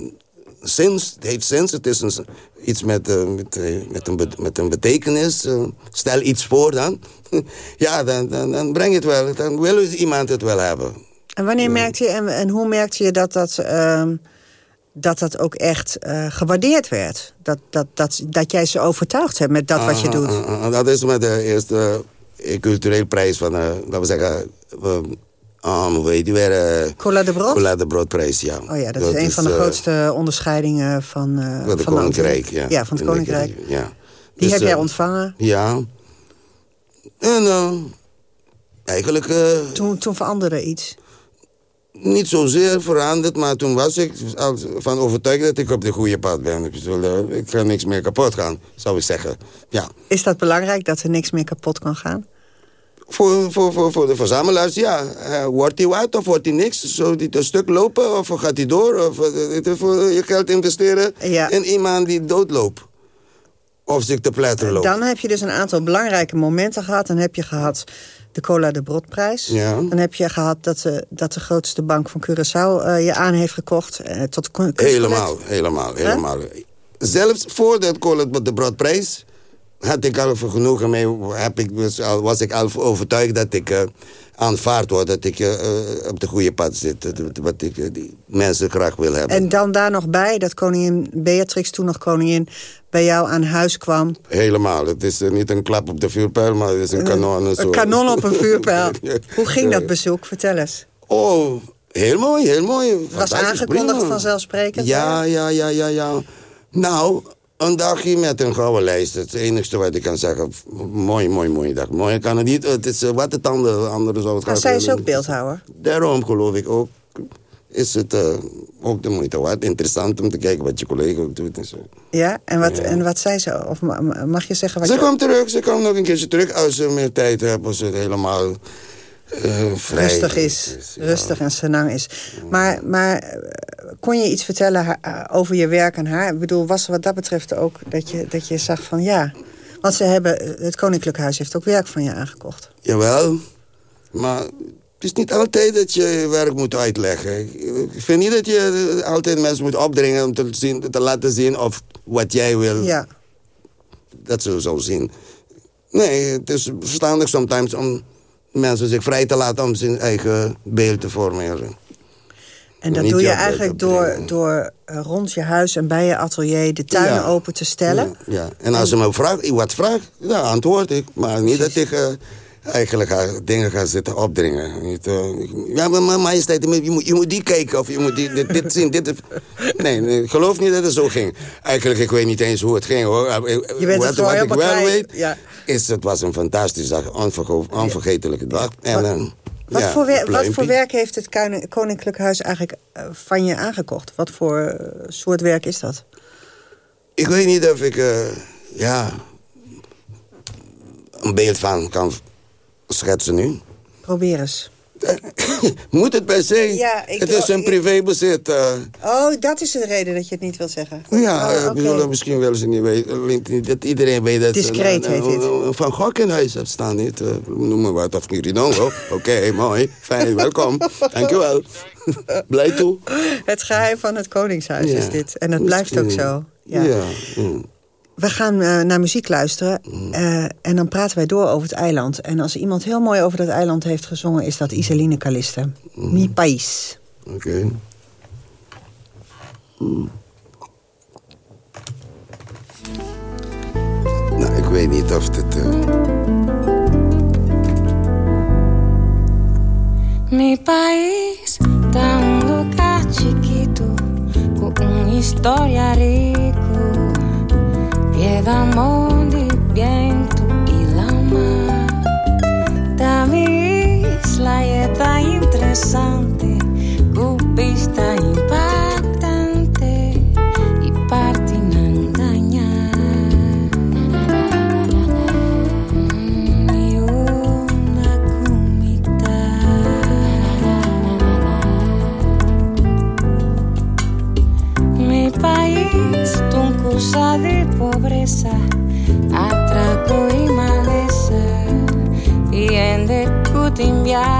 zins. Het heeft zins, het is een, iets met, eh, met, eh, met, een, met een betekenis. eh, stel iets voor dan. ja, dan, dan, dan breng je het wel. Dan wil iemand het wel hebben. En wanneer merkte je en, en hoe merkte je dat dat, ehm, dat, dat ook echt gewaardeerd werd? Dat, dat, dat, dat jij ze overtuigd hebt met dat wat je doet? dat is met de eerste culturele prijs van, laten we zeggen... ah, hoe heet die weer? eh, Cola de Brod? Cola de Broodprijs, ja. Oh ja, dat, is een van de eh, grootste onderscheidingen van, eh Van van Koninkrijk, ja. Ja, van het Koninkrijk. Ja. Die Dus, heb jij ontvangen. Ja. En eigenlijk Toen, toen veranderde iets. niet zozeer veranderd, maar toen was ik van overtuigd dat ik op de goede pad ben. Ik ga niks meer kapot gaan, zou ik zeggen. Ja. Is dat belangrijk dat er niks meer kapot kan gaan? Voor, voor, voor, voor de verzamelaars, ja. Eh, wordt hij wat of wordt hij niks? Zou hij een stuk lopen of gaat hij door? Of eh, voor je geld investeren in iemand die doodloopt? Of zich te pletteren loopt? Dan heb je dus een aantal belangrijke momenten gehad. Dan heb je gehad de Cola de Brodprijs. Ja. Dan heb je gehad dat de, dat de grootste bank van Curaçao eh, je aan heeft gekocht. tot. Helemaal, helemaal, helemaal. Zelfs voordat Cola de Broodprijs had ik al voor genoegen mee, heb ik, dus was ik al overtuigd dat ik eh, aanvaard word, dat ik eh, eh, op de goede pad zit. Wat ik, die mensen graag wil hebben. En dan daar nog bij dat koningin Beatrix, toen nog koningin... bij jou aan huis kwam. Helemaal. Het is niet een klap op de vuurpijl, maar het is een kanon. en zo. Een kanon op een vuurpijl. Hoe ging dat bezoek? Vertel eens. Oh, heel mooi, heel mooi. Was aangekondigd prima. vanzelfsprekend? Ja, ja, ja, ja, ja. Nou, een dagje met een gouden lijst. Het is het enige wat ik kan zeggen. Mooi, mooi, mooi dag. Mooi kan het niet. Het is eh, wat het andere, andere zou het Maar gaan zij is ook beeldhouwer. Daarom geloof ik ook. Is het eh, ook de moeite waard. Interessant om te kijken wat je collega ook doet en zo. Ja? En wat, en wat zei ze? Of ma- ma- mag je zeggen wat Ze je... komt terug, ze komt nog een keertje terug. Als ze meer tijd hebben, als ze het helemaal eh, vrij rustig is, rustig en senang is. Maar, maar eh, kon je iets vertellen eh, over je werk aan haar? Ik bedoel, was er wat dat betreft ook dat je, dat je zag van ja... Want ze hebben, het Koninklijk Huis heeft ook werk van je aangekocht. Jawel, maar het is niet altijd dat je je werk moet uitleggen. Ik ik vind niet dat je altijd mensen moet opdringen om te, zien, te laten zien of wat jij wil, Ja. dat ze zo zien. Nee, het is verstandig soms om mensen zich vrij te laten om zijn eigen beeld te formeren. En dat Niet doe je eigenlijk door, door eh, rond je huis en bij je atelier de tuinen Ja. open te stellen. Ja, en als ze me vraagt, wat vraagt, dan antwoord ik. Maar niet dat ik eh, eigenlijk ga, dingen ga zitten opdringen. Niet, eh, ja, maar, majesteit, je moet, je moet, je die kijken of je moet die, dit, dit zien. Dit, nee, nee, ik geloof niet dat het zo ging. Eigenlijk, ik weet niet eens hoe het ging hoor. Eh, Je bent wat, wat ik wel weet, Ja. is het was een fantastische dag. Onvergo- onvergetelijke dag. En, eh, Wat, ja, voor wat voor werk heeft het Koninklijk Huis eigenlijk eh, van je aangekocht? Wat voor eh, soort werk is dat? Ik weet niet of ik eh, ja, een beeld van kan schetsen nu. Probeer eens. Moet het per se? Ja, ik- het is een privébezit. eh. Oh, dat is de reden dat je het niet wil zeggen. ja, Oh, ik oké. bedoel, misschien willen ze niet weten. Dat iedereen weet dat Discreet ze een- heet dit. Van Gogh in huis staan. Niet, eh, noem maar wat. Of Giridongo. Oké, mooi. Fijn, welkom. Dankjewel. Blij toe. Het geheim van het Koningshuis Ja. is dit. En dat blijft ook zo. Ja. Ja. mm. We gaan eh, naar muziek luisteren. eh, en dan praten wij door over het eiland. En als iemand heel mooi over dat eiland heeft gezongen... is dat Isaline Caliste. Mi País. Oké. Mm. Nou, ik weet niet of dit... eh, Mi país da un lugar chiquito con una historia rico, La isla está interesante, cupista y de cutimbia,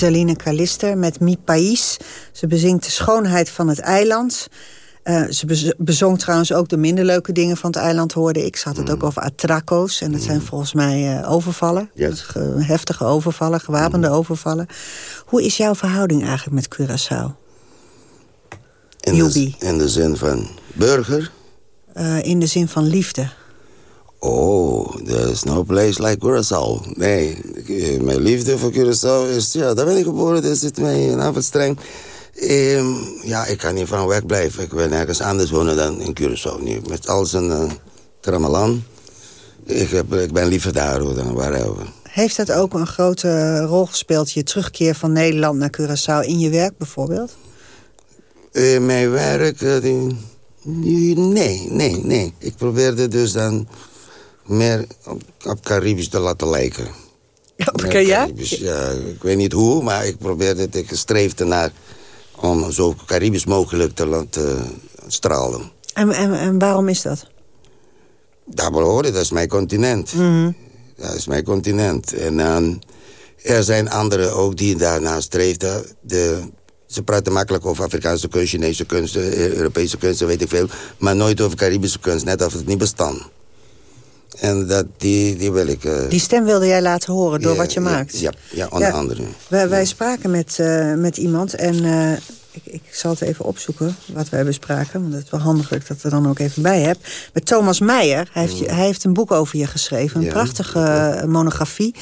Isaline Kalister met Mi País. Ze bezingt de schoonheid van het eiland. Eh, ze bez- bezong trouwens ook de minder leuke dingen van het eiland, hoorde ik. Ze had het ook over atraco's. En dat zijn volgens mij eh, overvallen. Yes. Ge- heftige overvallen, gewapende overvallen. Hoe is jouw verhouding eigenlijk met Curaçao? In de, in de zin van burger? Eh, in de zin van liefde. Oh, there's no place like Curaçao. Nee, mijn liefde voor Curaçao is... Ja, daar ben ik geboren, daar zit mijn avondstreng. Ehm, ja, ik kan niet van weg blijven. Ik wil nergens anders wonen dan in Curaçao. Niet met al zijn uh, tramalan. Ik, heb, ik ben liever daar hoor, dan waarover. Heeft dat ook een grote rol gespeeld, je terugkeer van Nederland naar Curaçao in je werk bijvoorbeeld? Eh, mijn werk... eh, die- nee, nee, nee. Ik probeerde dus dan meer op, op Caribisch te laten lijken. Meer ja? Caribisch, ja? Ik weet niet hoe, maar ik probeerde het. Ik streefde naar om zo Caribisch mogelijk te laten stralen. En, en, en waarom is dat? Daar behoorde, dat is mijn continent. Mhm. Dat is mijn continent. En ehm, er zijn anderen ook die daarna streefden. De, ze praten makkelijk over Afrikaanse kunst, Chinese kunsten, Europese kunsten, weet ik veel. Maar nooit over Caribische kunst, net of het niet bestaan. En dat, die, die wil ik... eh, Die stem wilde jij laten horen door ja, wat je ja, maakt. Ja, ja onder Ja. andere. Wij, wij spraken met, eh, met iemand en eh, ik, ik zal het even opzoeken wat wij bespraken. Want het is wel handig dat ik dat er dan ook even bij heb. Met Thomas Meijer. Hij heeft, je- hij heeft een boek over je geschreven. Een prachtige monografie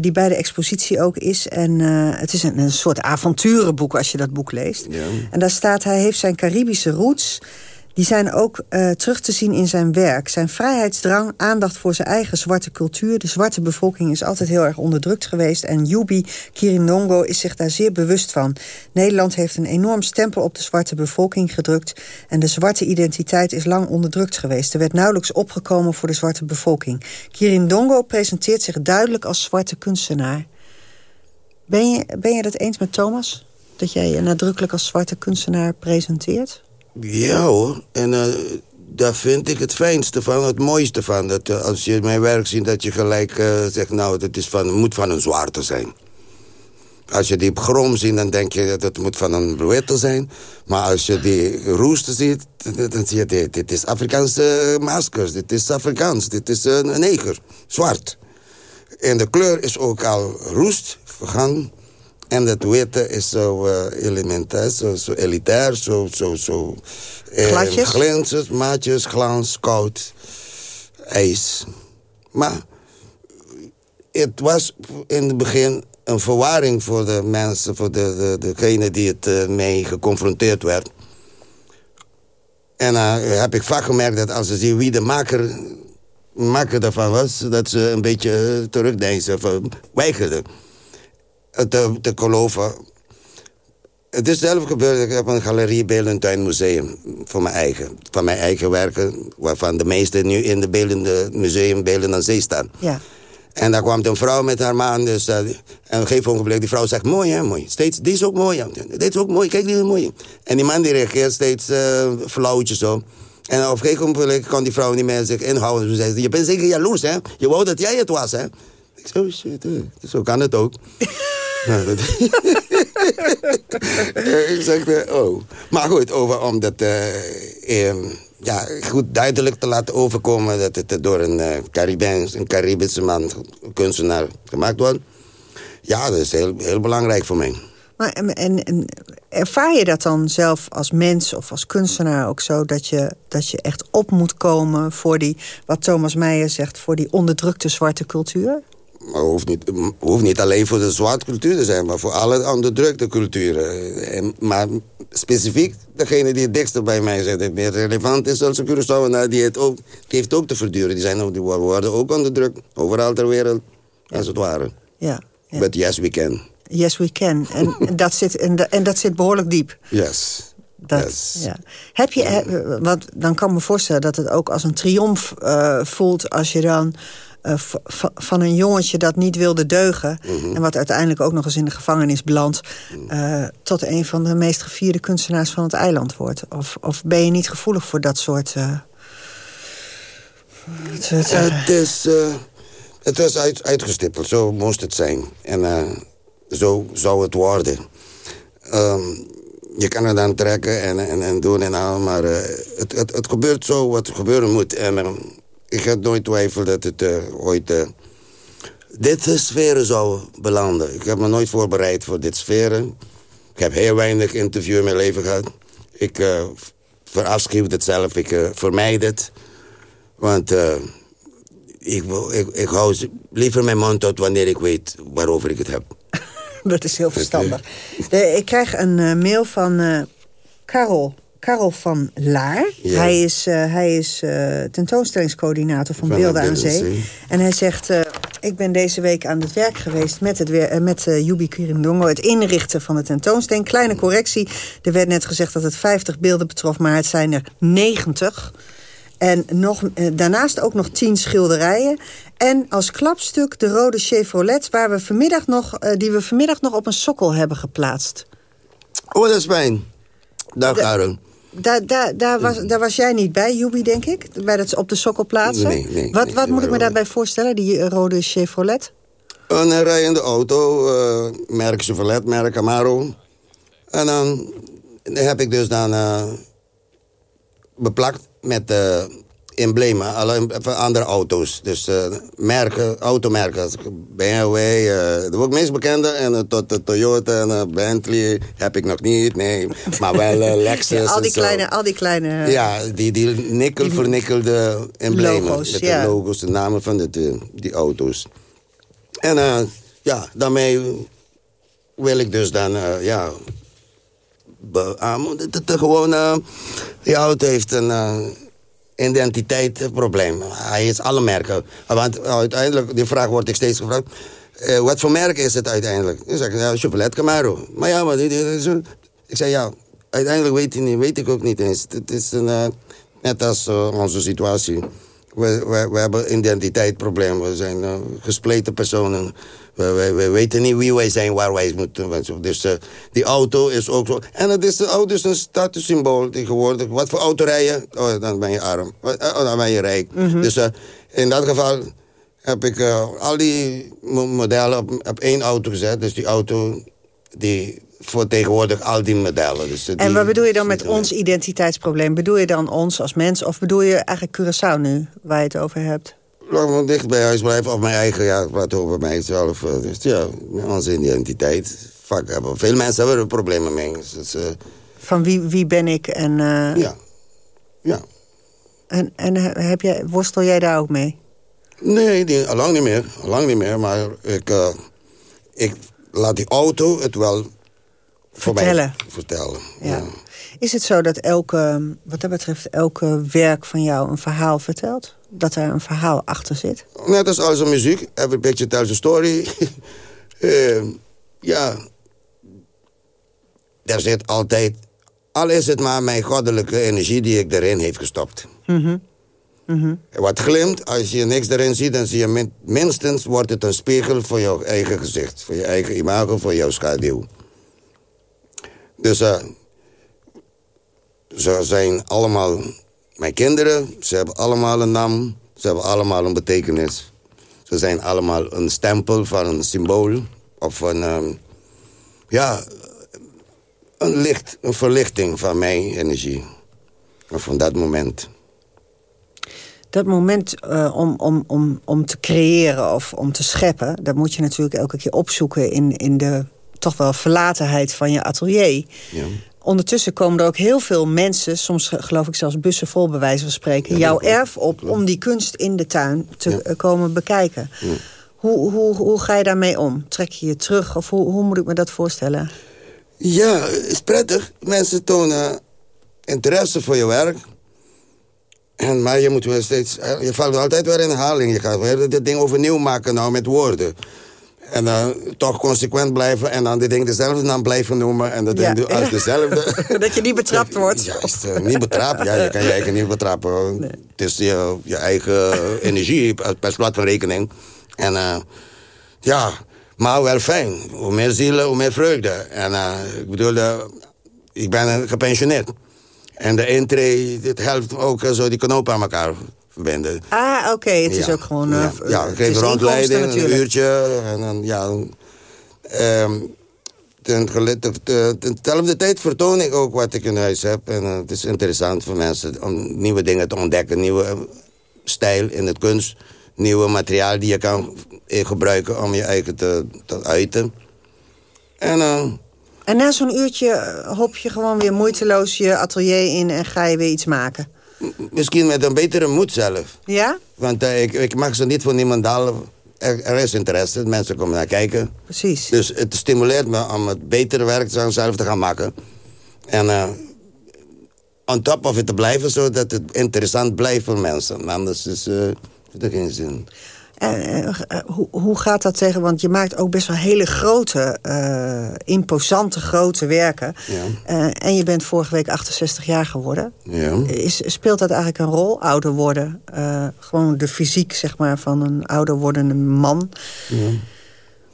die bij de expositie ook is. En het is een, een soort avonturenboek als je dat boek leest. En daar staat, hij heeft zijn Caribische roots... Die zijn ook eh, terug te zien in zijn werk. Zijn vrijheidsdrang, aandacht voor zijn eigen zwarte cultuur. De zwarte bevolking is altijd heel erg onderdrukt geweest. En Yubi Kirindongo is zich daar zeer bewust van. Nederland heeft een enorm stempel op de zwarte bevolking gedrukt. En de zwarte identiteit is lang onderdrukt geweest. Er werd nauwelijks opgekomen voor de zwarte bevolking. Kirindongo presenteert zich duidelijk als zwarte kunstenaar. Ben je, ben je dat eens met Thomas? Dat jij je nadrukkelijk als zwarte kunstenaar presenteert? Ja hoor, en eh, daar vind ik het fijnste van, het mooiste van. Dat eh, als je mijn werk ziet, dat je gelijk eh, zegt... nou, dat is van, moet van een zwarte zijn. Als je die grom ziet, dan denk je dat het moet van een witte zijn. Maar als je die roesten ziet, dan- zie je... Dit, dit is Afrikaanse maskers, dit is Afrikaans, dit is een neger, zwart. En de kleur is ook al roest, vergaan. En dat witte is zo eh, elementair, zo, zo elitair, zo... zo, zo eh, maatjes, glans, koud, ijs. Maar het was in het begin een verwarring voor de mensen... voor de, de, degene die het eh, mee geconfronteerd werd. En dan heb ik vaak gemerkt dat als ze zien wie de maker, maker daarvan was... dat ze een beetje terugdeinzen of weigerden het te, te geloven. Het is zelf gebeurd. Ik heb een galerie Beeldend Tuinmuseum voor mijn eigen. Van mijn eigen werken, waarvan de meeste nu in de Beeldende Museum Beelden aan Zee staan. Ja. En daar kwam een vrouw met haar man. Dus, eh, en op een gegeven ogenblik, die vrouw zegt, mooi hè, mooi. Steeds, die is ook mooi, ja. Dit is ook mooi, kijk, die is mooi. En die man die reageert steeds eh flauwtjes zo. En op een gegeven ogenblik kon die vrouw niet meer zich inhouden. Ze zei, je bent zeker jaloers, hè? Je wou dat jij het was, hè? Ik zei, oh shit, eh, zo kan het ook. Nou, Eh, ik zeg, eh, oh. Maar goed, over, om dat eh, ehm, ja, goed duidelijk te laten overkomen... dat het door een, Caribisch, een Caribische man, kunstenaar, gemaakt wordt. Ja, dat is heel, belangrijk voor mij. Maar, en, en, en ervaar je dat dan zelf als mens of als kunstenaar ook zo... dat je, dat je echt op moet komen voor die, wat Thomas Meijer zegt... voor die onderdrukte zwarte cultuur? Maar hoeft niet, hoeft niet alleen voor de zwarte cultuur te zijn... maar voor alle onderdrukte culturen. En, maar specifiek degene die het dichtst bij mij zit... het meer relevant is als een Curaçaoenaar... Die, het ook, die heeft ook te verduren. Die, zijn, ook- die worden ook onderdrukt. Overal ter wereld, als het ware. Ja, ja. But yes, we can. Yes, we can. En, en, dat, zit, en, en dat zit behoorlijk diep. Yes. Dat, Yes. ja. Heb je, want dan kan ik me voorstellen dat het ook als een triomf eh, voelt... als je dan eh, van een jongetje dat niet wilde deugen... Mhm. en wat uiteindelijk ook nog eens in de gevangenis belandt... eh, tot een van de meest gevierde kunstenaars van het eiland wordt. Of, of ben je niet gevoelig voor dat soort... eh, het eh, Het is, het is uit, uitgestippeld, zo moest het zijn. En zo zou het worden. Ehm, je kan het dan trekken en, en, en doen en al, maar het, het, het gebeurt zo wat er gebeuren moet. En eh, ik heb nooit twijfel dat het eh, ooit eh, dit sferen zou belanden. Ik heb me nooit voorbereid voor dit sferen. Ik heb heel weinig interview in mijn leven gehad. Ik eh verafschuw het zelf, ik vermijd het. Want ik, ik, ik hou liever mijn mond tot wanneer ik weet waarover ik het heb. Dat is heel verstandig. Ik krijg een mail van Karel. Karel van Laar. Ja. Hij is, eh, hij is eh, tentoonstellingscoördinator van, Van Beelden aan Zee. Zee. En hij zegt... eh, ik ben deze week aan het werk geweest met, het weer, met Yubi Kirindongo... het inrichten van de tentoonstelling. Kleine correctie. Er werd net gezegd dat het 50 beelden betrof... maar het zijn er 90. En nog, daarnaast ook nog 10 schilderijen. En als klapstuk de rode Chevrolet... Waar we vanmiddag nog, eh, die we vanmiddag nog op een sokkel hebben geplaatst. Oh, dat is fijn. Dag, Aaron. Daar, daar, daar, was, daar was jij niet bij, Jubi, denk ik? Bij dat op de sokkel plaatsen? Nee, nee, wat nee, wat moet ik me daarbij voorstellen, die eh, rode Chevrolet? Een rijende auto, eh, merk Chevrolet, merk Camaro. En dan heb ik dus dan eh, beplakt met eh emblemen, alle van andere auto's. Dus eh, merken, automerken, BMW, eh, de ook meest bekende. En eh, tot de Toyota en eh, Bentley heb ik nog niet, nee. Maar wel Lexus Ja, al, die zo. kleine, al die kleine... Ja, die, die nikkel vernikkelde emblemen. Logo's, met ja. de logo's, de namen van de, de- die auto's. En ja, daarmee wil ik dus dan, ja... beamen dat het gewoon... eh, die auto heeft een uh, identiteitsprobleem. Hij is alle merken. Want uiteindelijk, die vraag wordt ik steeds gevraagd... eh, wat voor merk is het uiteindelijk? Ik zeg, ja, Chevrolet Camaro. Maar ja, maar... ik zei, ja, uiteindelijk weet, niet, weet ik ook niet eens. Het is een, eh, net als eh, onze situatie. We, we, we hebben identiteitsproblemen. We zijn gespleten personen. We, we, we weten niet wie wij zijn, waar wij moeten. Dus eh, die auto is ook zo. En het is, de auto is een statussymbool tegenwoordig. Wat voor auto rij je? Oh, dan ben je arm. Oh, dan ben je rijk. Dus eh, in dat geval heb ik eh, al die mo- modellen op, op één auto gezet. Dus die auto die vertegenwoordigt al die modellen. Dus, eh, En wat bedoel je dan met ons identiteitsprobleem? Bedoel je dan ons als mens of bedoel je eigenlijk Curaçao nu, waar je het over hebt? Laat me dicht bij huis blijven. Of mijn eigen, ja, wat over mijzelf. eh, Dus ja, onze identiteit. Vaak hebben veel mensen hebben er problemen mee. Dus, Van wie, wie ben ik en... eh, Ja. Ja. En, en he- heb jij, worstel jij daar ook mee? Nee, die, lang niet meer. Lang niet meer. Maar ik, eh, ik laat die auto het wel voor mij Vertellen. vertellen. Ja. Is het zo dat elke, wat dat betreft elke werk van jou een verhaal vertelt? Dat er een verhaal achter zit? Net als als muziek. Every picture tells a story. Eh, ja. Er zit altijd... Al is het maar mijn goddelijke energie die ik erin heeft gestopt. Mhm. Mhm. Wat glimt, als je niks erin ziet, dan zie je min- minstens wordt het een spiegel voor jouw eigen gezicht. Voor je eigen imago, voor jouw schaduw. Dus eh, ze zijn allemaal mijn kinderen. Ze hebben allemaal een naam. Ze hebben allemaal een betekenis. Ze zijn allemaal een stempel van een symbool. Of een, ehm, ja, een licht, een verlichting van mijn energie. Of van dat moment. Dat moment eh, om, om, om, om te creëren of om te scheppen... dat moet je natuurlijk elke keer opzoeken in, in de toch wel verlatenheid van je atelier. Ja. Ondertussen komen er ook heel veel mensen, soms geloof ik zelfs bussen vol bij wijze van spreken, jouw erf op om die kunst in de tuin te eh, komen bekijken. Hoe, hoe, hoe ga je daarmee om? Trek je je terug of hoe, hoe moet ik me dat voorstellen? Ja, het is prettig. Mensen tonen interesse voor je werk. En, maar je moet wel steeds... eh, Je valt altijd weer in herhaling. Je gaat weer dit ding overnieuw maken nou met woorden. En dan toch consequent blijven en dan dit ding dezelfde naam blijven noemen. En dat Ja. ding als dezelfde. dat je niet betrapt wordt. Juist, eh, niet betrapt. Ja, je kan je eigen niet betrappen. Het is je, je eigen energie per slot van rekening. En eh, ja, maar wel fijn. Hoe meer zielen, hoe meer vreugde. En eh, ik bedoel, eh, ik ben eh, gepensioneerd. En de intree, dit helpt ook eh, zo die knopen aan elkaar verbinden. Ah, oké, het is Ja. ook gewoon... eh, Ja, ja geef is rondleiding, een uurtje. En dan, ja... ehm, ten, gele- te- te- tenzelfde tijd vertoon ik ook wat ik in huis heb. En eh, het is interessant voor mensen om nieuwe dingen te ontdekken. Nieuwe eh, stijl in het kunst. Nieuwe materiaal die je kan eh, gebruiken om je eigen te, te uiten. En eh, En na zo'n uurtje eh, hop je gewoon weer moeiteloos je atelier in en ga je weer iets maken. Misschien met een betere moed zelf. Ja? Want eh, ik, ik mag ze niet voor niemand halen. Er, er is interesse, mensen komen naar kijken. Precies. Dus het stimuleert me om het betere werk zelf te gaan maken. En eh on top of it te blijven, zodat het interessant blijft voor mensen. Anders is eh heeft er geen zin. En, eh, eh, hoe, hoe gaat dat tegen? Want je maakt ook best wel hele grote, eh, imposante grote werken. Ja. En je bent vorige week 68 jaar geworden. Ja. Is, speelt dat eigenlijk een rol, ouder worden? Gewoon de fysiek zeg maar, van een ouder wordende man. ja.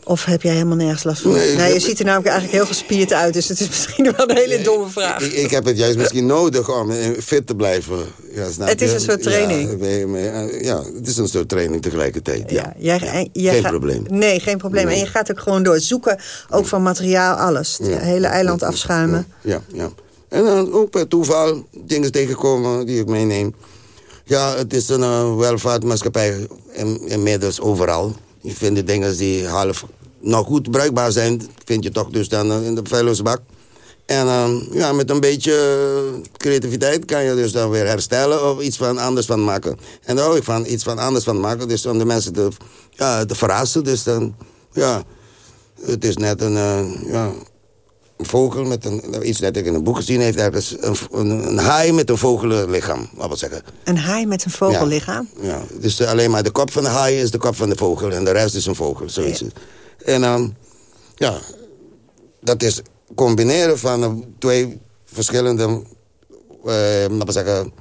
Of heb jij helemaal nergens last van? Nee, nou, je ziet er namelijk eigenlijk heel gespierd uit. Dus het is misschien wel een hele domme vraag. Ik, ik heb het juist misschien nodig om eh, fit te blijven. Ja, snap Het is je? een soort training. Ja, eh, ja, het is een soort training tegelijkertijd. Ja. Jij, en jij Geen gaat- probleem. Nee, geen probleem. Nee. En je gaat ook gewoon door. Zoeken ook van materiaal, alles. Het Ja. hele eiland afschuimen. Ja, ja. En dan ook per toeval dingen tegenkomen die ik meeneem. Ja, het is een eh, welvaartmaatschappij in, inmiddels overal. Je vindt de dingen die half nog goed bruikbaar zijn... vind je toch dus dan eh, in de vuilnisbak. En eh, ja, met een beetje eh, creativiteit kan je dus dan weer herstellen... of iets van anders van maken. En daar ik van, iets van anders van maken. Dus om de mensen te, te verrassen. Dus dan, ja... Het is net een, eh, ja, vogel met een... nou, Iets dat ik in een boek gezien heeft ergens. Een, een, een haai met een vogellichaam, wat wil zeggen. Een haai met een vogellichaam. Ja, dus alleen maar de kop van de haai is de kop van de vogel... en de rest is een vogel, zoiets. En dan, ja, dat is combineren van twee verschillende... laten we zeggen...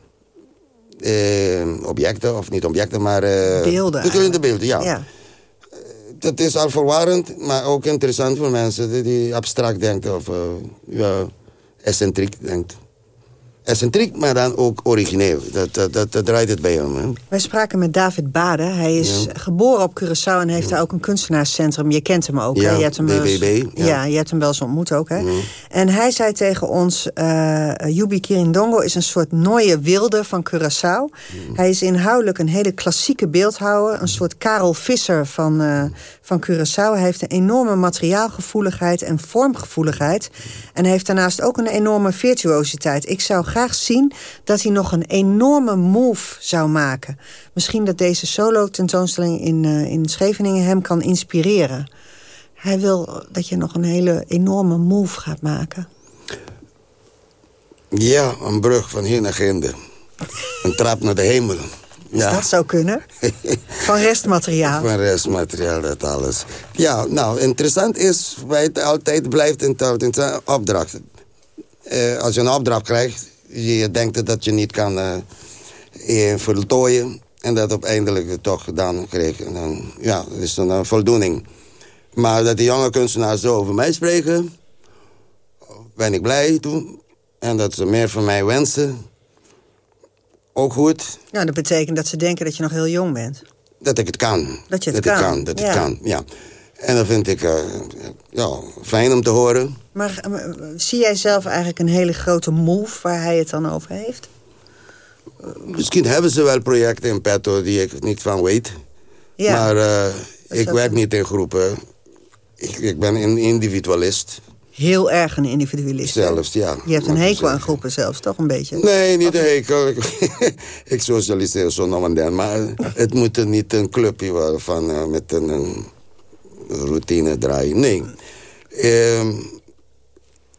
eh, objecten, of niet objecten, maar... eh, Beelden Verschillende beelden, ja. Ja. Dat is al verwarrend, maar ook interessant voor mensen die, abstract denken of eh, ja, excentriek denkt. Excentriek, maar dan ook origineel. Dat, dat, dat, dat draait het bij hem. Hè? Wij spraken met David Baden. Hij is Ja. geboren op Curaçao en heeft daar ook een kunstenaarscentrum. Je kent hem ook, Ja, hè? Je hebt hem wel eens- BBB, ja. ja. je hebt hem wel eens ontmoet ook, hè? En hij zei tegen ons... eh Yubi Kirindongo is een soort nooie wilde van Curaçao. Hij is inhoudelijk een hele klassieke beeldhouwer. Een soort Karel Visser van, eh, van Curaçao. Hij heeft een enorme materiaalgevoeligheid en vormgevoeligheid. En hij heeft daarnaast ook een enorme virtuositeit. Ik zou graag zien dat hij nog een enorme move zou maken. Misschien dat deze solo-tentoonstelling in, eh, in Scheveningen hem kan inspireren. Hij wil dat je nog een hele enorme move gaat maken. Ja, een brug van hier naar Ginde. Een trap naar de hemel. Ja. Dat zou kunnen. Van restmateriaal. Van restmateriaal, dat alles. Ja, nou, interessant is, het altijd blijft een, een opdracht. Eh, als je een opdracht krijgt, je denkt dat je niet kan eh, voltooien... en dat uiteindelijk toch gedaan kreeg. En dan, ja, dat is een eh, voldoening. Maar dat de jonge kunstenaars zo over mij spreken... ben ik blij toen. En dat ze meer van mij wensen. Ook goed. Nou, dat betekent dat ze denken dat je nog heel jong bent. Dat ik het kan. Dat je het dat kan, Ik kan dat ja. ik kan, ja. En dat vind ik eh, ja, fijn om te horen. Maar eh, zie jij zelf eigenlijk een hele grote move waar hij het dan over heeft? Misschien hebben ze wel projecten in petto die ik niet van weet. Ja. Maar eh, ik werk niet in groepen. Ik, ik ben een individualist. Heel erg een individualist. Zelfs, ja. Je hebt een hekel aan groepen zelfs, toch een beetje? Nee, niet een hekel. ik socialiseer zo nog en dan. Maar het moet er niet een clubje worden van, eh, met een, een routine draaien. Nee. Ehm,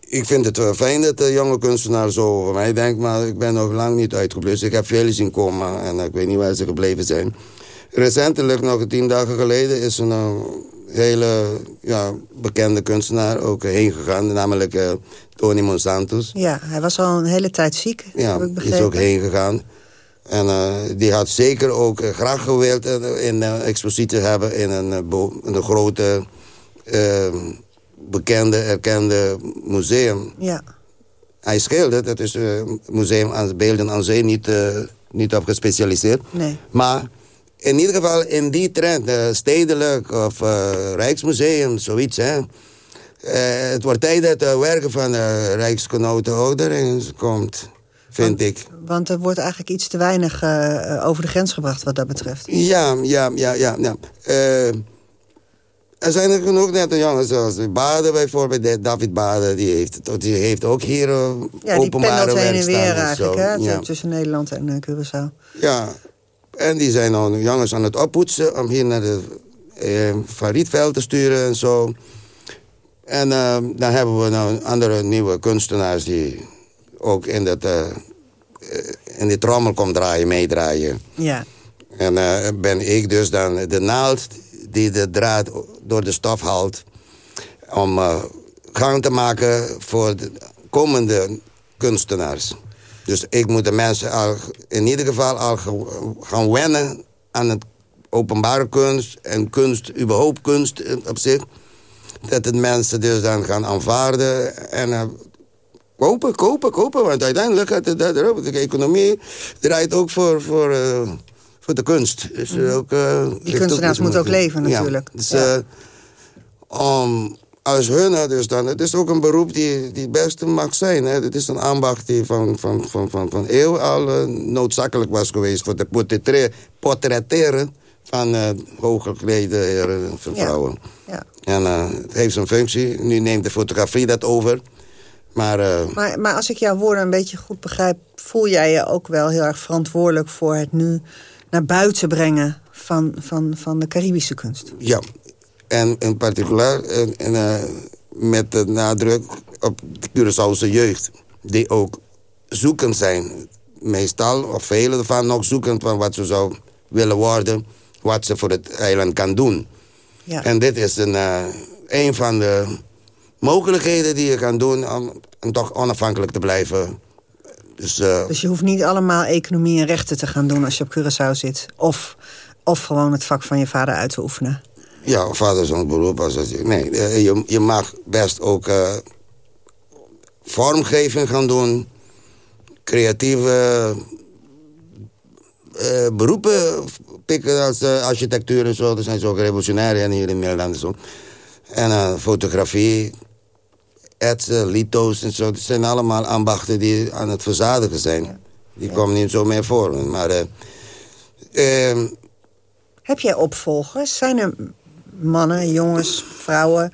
ik vind het wel fijn dat de jonge kunstenaar zo over mij denkt... maar ik ben nog lang niet uitgeblust. Ik heb veel zien komen en ik weet niet waar ze gebleven zijn. Recentelijk, nog tien dagen geleden, is een hele ja, bekende kunstenaar ook heen gegaan. Namelijk eh, Tony Monsantos. Ja, hij was al een hele tijd ziek, Ja, is ook heen gegaan. En eh, die had zeker ook eh, graag gewild eh, in een expositie hebben in een, in een grote, bekende, erkende museum. Ja, Hij schildert, het is een museum aan beelden aan zee, niet, niet op gespecialiseerd. nee. Maar in ieder geval in die trend, stedelijk of Rijksmuseum, zoiets. Hè. Het wordt tijd dat de werken van de Rijksgenoten ook erin komt, vind ik. Want er wordt eigenlijk iets te weinig eh, eh, over de grens gebracht wat dat betreft. Ja, ja, ja, ja. ja. Eh, er zijn er genoeg nette jongens zoals Baden bijvoorbeeld. David Baden, die heeft, die heeft ook hier eh, Ja, openbare werk weer staan eigenlijk, zo. hè, Ja. tussen Nederland en Curaçao. ja, en die zijn al jongens aan het oppoetsen om hier naar de Van Rietveld te sturen en zo. En dan hebben we nou andere nieuwe kunstenaars die ook in, dat, eh, in die trommel komt draaien, meedraaien. Ja, En eh, ben ik dus dan de naald die de draad door de stof haalt... om gang te maken voor de komende kunstenaars. Dus ik moet de mensen al, in ieder geval al gaan wennen aan het openbare kunst... en kunst, überhaupt kunst op zich. Dat de mensen dus dan gaan aanvaarden en... kopen, kopen, kopen. Want uiteindelijk gaat het daarop. De economie draait ook voor, voor, eh, voor de kunst. Dus, eh, ook, eh, Mhm. kunstenaars moeten ook leven Ja, natuurlijk. Dus, Ja. eh, als hun, dus dan, het is ook een beroep die, die het beste mag zijn. Hè. Het is een ambacht die van, van, van, van, van eeuw al noodzakelijk was geweest... voor het portretteren, van eh hooggeklede heren en vrouwen. ja. En het heeft zijn functie. Nu neemt de fotografie dat over. Maar eh, Maar, maar als ik jouw woorden een beetje goed begrijp... voel jij je ook wel heel erg verantwoordelijk voor het nu naar buiten brengen... van, van, van de Caribische kunst. ja, en in particular en, en, eh, met de nadruk op de Curaçaose jeugd. Die ook zoekend zijn. Meestal, of velen ervan nog zoekend van wat ze zou willen worden. Wat ze voor het eiland kan doen. Ja. En dit is een, eh, een van de mogelijkheden die je kan doen... om, om toch onafhankelijk te blijven. Dus, eh, Dus je hoeft niet allemaal economie en rechten te gaan doen als je op Curaçao zit. Of, of gewoon het vak van je vader uit te oefenen. Ja, vader zo'n beroep. Als het, nee, eh, je, je mag best ook eh, vormgeving gaan doen. Creatieve beroepen pikken als architectuur en zo. Dat zijn zo revolutionair en hier in Nederland en zo. En fotografie, etsen, lito's en zo. Dat zijn allemaal ambachten die aan het verzadigen zijn. Die komen niet zo meer voor. Maar eh, ehm, Heb jij opvolgers? Zijn er mannen, jongens, vrouwen,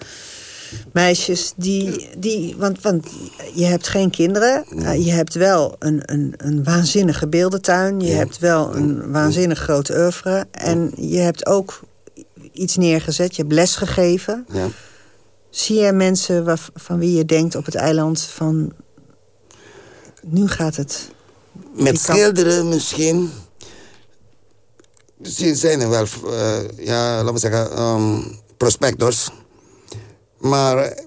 meisjes die... die want, want je hebt geen kinderen. eh, je hebt wel een, een, een waanzinnige beeldentuin. Je hebt wel een waanzinnig groot oeuvre. En je hebt ook iets neergezet. Je hebt les gegeven. ja. Zie jij mensen waar, van wie je denkt op het eiland van... Nu gaat het... Met schilderen misschien. Ze zijn er wel, eh, ja, laten we zeggen, ehm, prospectors. Maar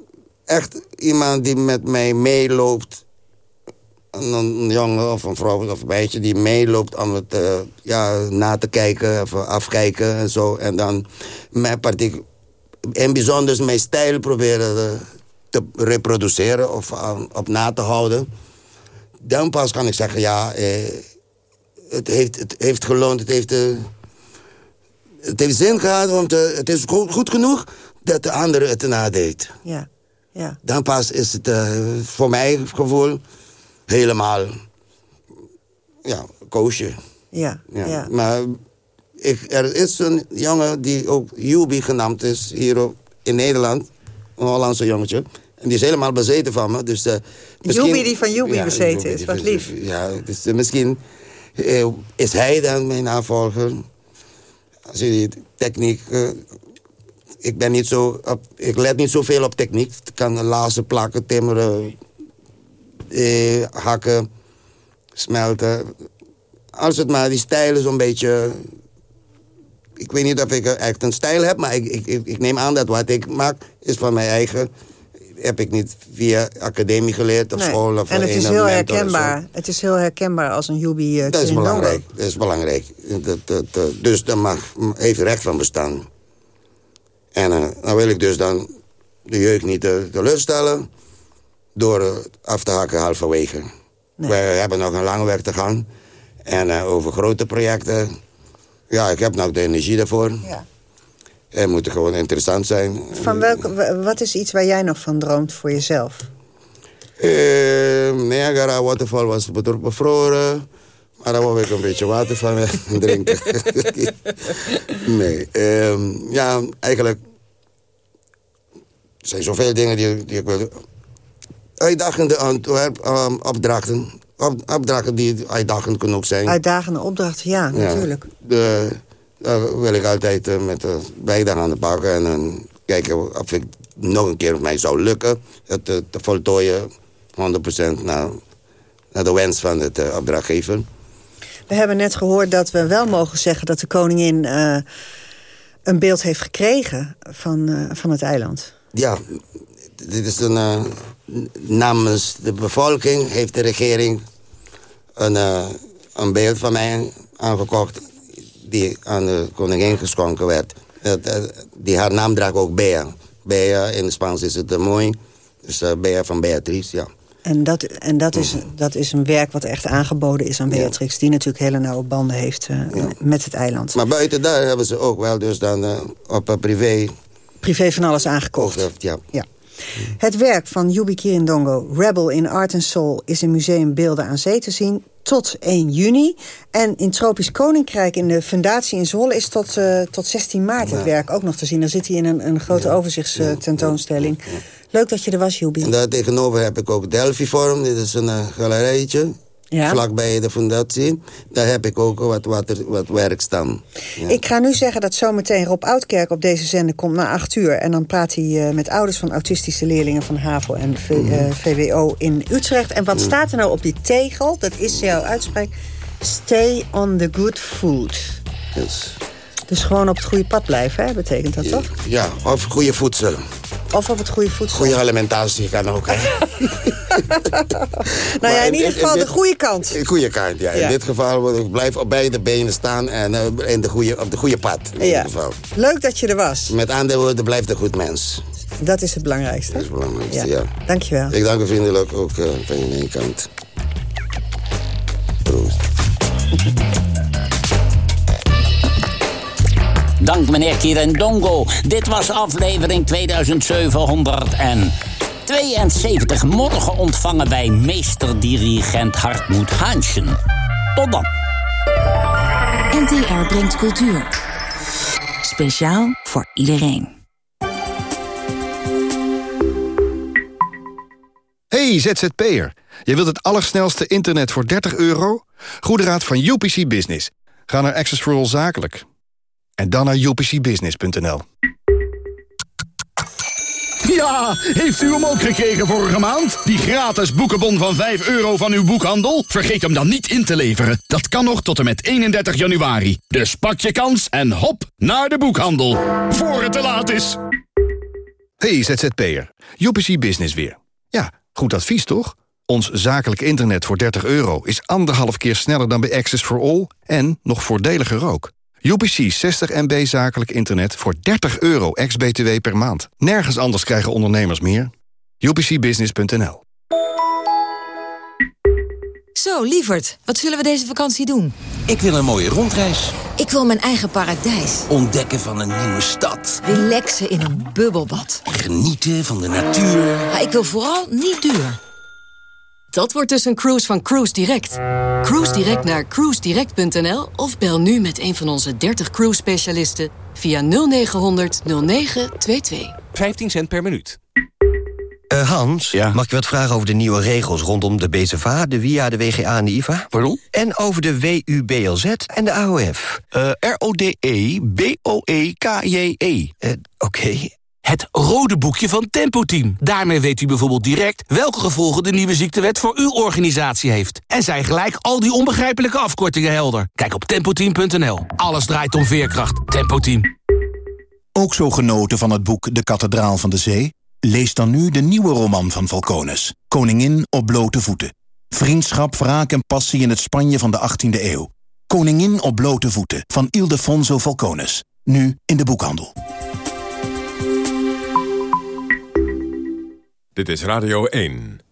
echt iemand die met mij meeloopt. Een, jongen of een vrouw of een meisje die meeloopt om het eh, ja, na te kijken of afkijken en zo. En dan mijn partic- in bijzonder mijn stijl proberen eh, te reproduceren of op na te houden dan pas kan ik zeggen, ja, eh, het, heeft, het heeft geloond, het heeft, eh, het heeft zin gehad, want eh, het is goed, goed genoeg dat de andere het erna deed. Ja, ja. Dan pas is het eh, voor mijn gevoel helemaal, ja, koosje. Ja, Ja. ja. Maar ik, er is een jongen die ook Yubi genaamd is, hier op, in Nederland. Een Hollandse jongetje. En die is helemaal bezeten van me. Dus, eh, misschien- Joepie die van Ja, bezeten is, wat lief. Ja, dus eh, misschien eh, is hij dan mijn navolger. Als je die techniek... ik ben niet zo... Op, ik let niet zoveel op techniek. Ik kan lazen, plakken, timmeren, eh, hakken, smelten. Als het maar die stijl is een beetje... Ik weet niet of ik echt een stijl heb, maar ik, ik, ik, neem aan dat wat ik maak is van mijn eigen. Heb ik niet via academie geleerd of Nee. school of en het is heel herkenbaar. Het is heel herkenbaar als een Joepie uh, Dat is belangrijk. Dat is belangrijk. Dat, dat, dat- dus dat mag heeft recht van bestaan. En eh, dan wil ik dus dan de jeugd niet te teleurstellen... door eh, af te hakken halverwege. Wij hebben nog een lange weg te gaan. En eh, over grote projecten... Ja, ik heb nog de energie daarvoor. Ja. Het moet gewoon interessant zijn. Van welke, wa- wat is iets waar jij nog van droomt voor jezelf? Eh, Niagara Waterfall was bevroren. Maar daar wou ik een beetje water van eh, drinken. nee, ehm, ja, eigenlijk... Er zijn zoveel dingen die, die ik wil... Uitdagende ehm, opdrachten. Op, opdrachten die uitdagend kunnen ook zijn. Uitdagende opdrachten, ja, Ja. natuurlijk. De, daar wil ik altijd eh, met uh, beide handen pakken. En dan kijken of ik nog een keer mij zou lukken. Het eh, te voltooien 100% naar, naar de wens van het eh, opdrachtgever. We hebben net gehoord dat we wel mogen zeggen dat de koningin eh, een beeld heeft gekregen van, eh, van het eiland. Ja, dit is een... eh, namens de bevolking heeft de regering een, eh, een beeld van mij aangekocht... die aan de koningin geschonken werd. Eh, die haar naam draagt ook Bea. Bea, in het Spaans is het de mooi. Dus Bea van Beatrice, ja. En dat, en dat, is, dat is een werk wat echt aangeboden is aan Beatrix... die natuurlijk hele nauwe banden heeft met het eiland. Maar buiten daar hebben ze ook wel dus dan eh, op privé... Privé van alles aangekocht. Ja. Ja. Het werk van Yubi Kirindongo, Rebel in Art and Soul... is in Museum Beelden aan Zee te zien tot 1 juni. En in Tropisch Koninkrijk in de Fundatie in Zwolle... is tot, eh, tot 16 maart het Ja. werk ook nog te zien. Dan zit hij in een, een grote overzichtstentoonstelling. Leuk dat je er was, Yubi. En daar tegenover heb ik ook Delphi Forum. Dit is een uh, galerijtje. Ja. Vlakbij de fundatie. Daar heb ik ook wat, wat, wat werk staan. Ja. Ik ga nu zeggen dat zometeen Rob Oudkerk op deze zender komt na 8 uur. En dan praat hij uh, met ouders van autistische leerlingen van HAVO en v, uh, VWO in Utrecht. En wat staat er nou op die tegel? Dat is jouw uitspraak. Stay on the good food. Yes. Dus gewoon op het goede pad blijven, hè? betekent dat toch? Ja, of goede voedsel. Of op het goede voedsel. Goede alimentatie kan ook, hè? nou ja, in, in ieder geval dit, de goede kant. De goede kant, ja. ja. In dit geval blijf op beide benen staan en uh, in de goede, op de goede pad. In ja. geval. Leuk dat je er was. Met andere woorden, blijf een goed mens. Dat is het belangrijkste. Dat is het belangrijkste, ja. ja. Dankjewel. Ik dank u vriendelijk ook uh, van je kant. Proost. Dank meneer Kirendongo. Dit was aflevering 2772. Morgen ontvangen wij meesterdirigent Hartmoed Haanschen. Tot dan. NTR brengt cultuur. Speciaal voor iedereen. Hey ZZP'er, je wilt het allersnelste internet voor 30 euro? Goede raad van UPC Business. Ga naar Access for All Zakelijk. En dan naar upcbusiness.nl. Ja, heeft u hem ook gekregen vorige maand? Die gratis boekenbon van 5 euro van uw boekhandel? Vergeet hem dan niet in te leveren. Dat kan nog tot en met 31 januari. Dus pak je kans en hop naar de boekhandel. Voor het te laat is. Hey ZZP'er, UPC Business weer. Ja, goed advies toch? Ons zakelijk internet voor 30 euro is anderhalf keer sneller dan bij Access for All... en nog voordeliger ook. UPC 60 MB zakelijk internet voor 30 euro ex-BTW per maand. Nergens anders krijgen ondernemers meer. UPCbusiness.nl Zo, lieverd, wat zullen we deze vakantie doen? Ik wil een mooie rondreis. Ik wil mijn eigen paradijs. Ontdekken van een nieuwe stad. Relaxen in een bubbelbad. Genieten van de natuur. Maar ik wil vooral niet duur. Dat wordt dus een cruise van Cruise Direct. Cruise Direct naar cruisedirect.nl of bel nu met een van onze 30 cruise specialisten via 0900 0922. 15 cent per minuut. Eh, Hans, mag ik wat vragen over de nieuwe regels rondom de BZVA, de WIA, de WGA en de IVA? Pardon? En over de WUBLZ en de AOF. Uh, R-O-D-E-B-O-E-K-J-E. Uh, Oké. Het rode boekje van Tempo Team. Daarmee weet u bijvoorbeeld direct welke gevolgen de nieuwe ziektewet voor uw organisatie heeft. En zijn gelijk al die onbegrijpelijke afkortingen helder. Kijk op tempoteam.nl. Alles draait om veerkracht. Tempo Team. Ook zo genoten van het boek De Kathedraal van de Zee? Lees dan nu de nieuwe roman van Falcones. Koningin op blote voeten. Vriendschap, wraak en passie in het Spanje van de 18e eeuw. Koningin op blote voeten van Ildefonso Falcones. Nu in de boekhandel. Dit is Radio 1.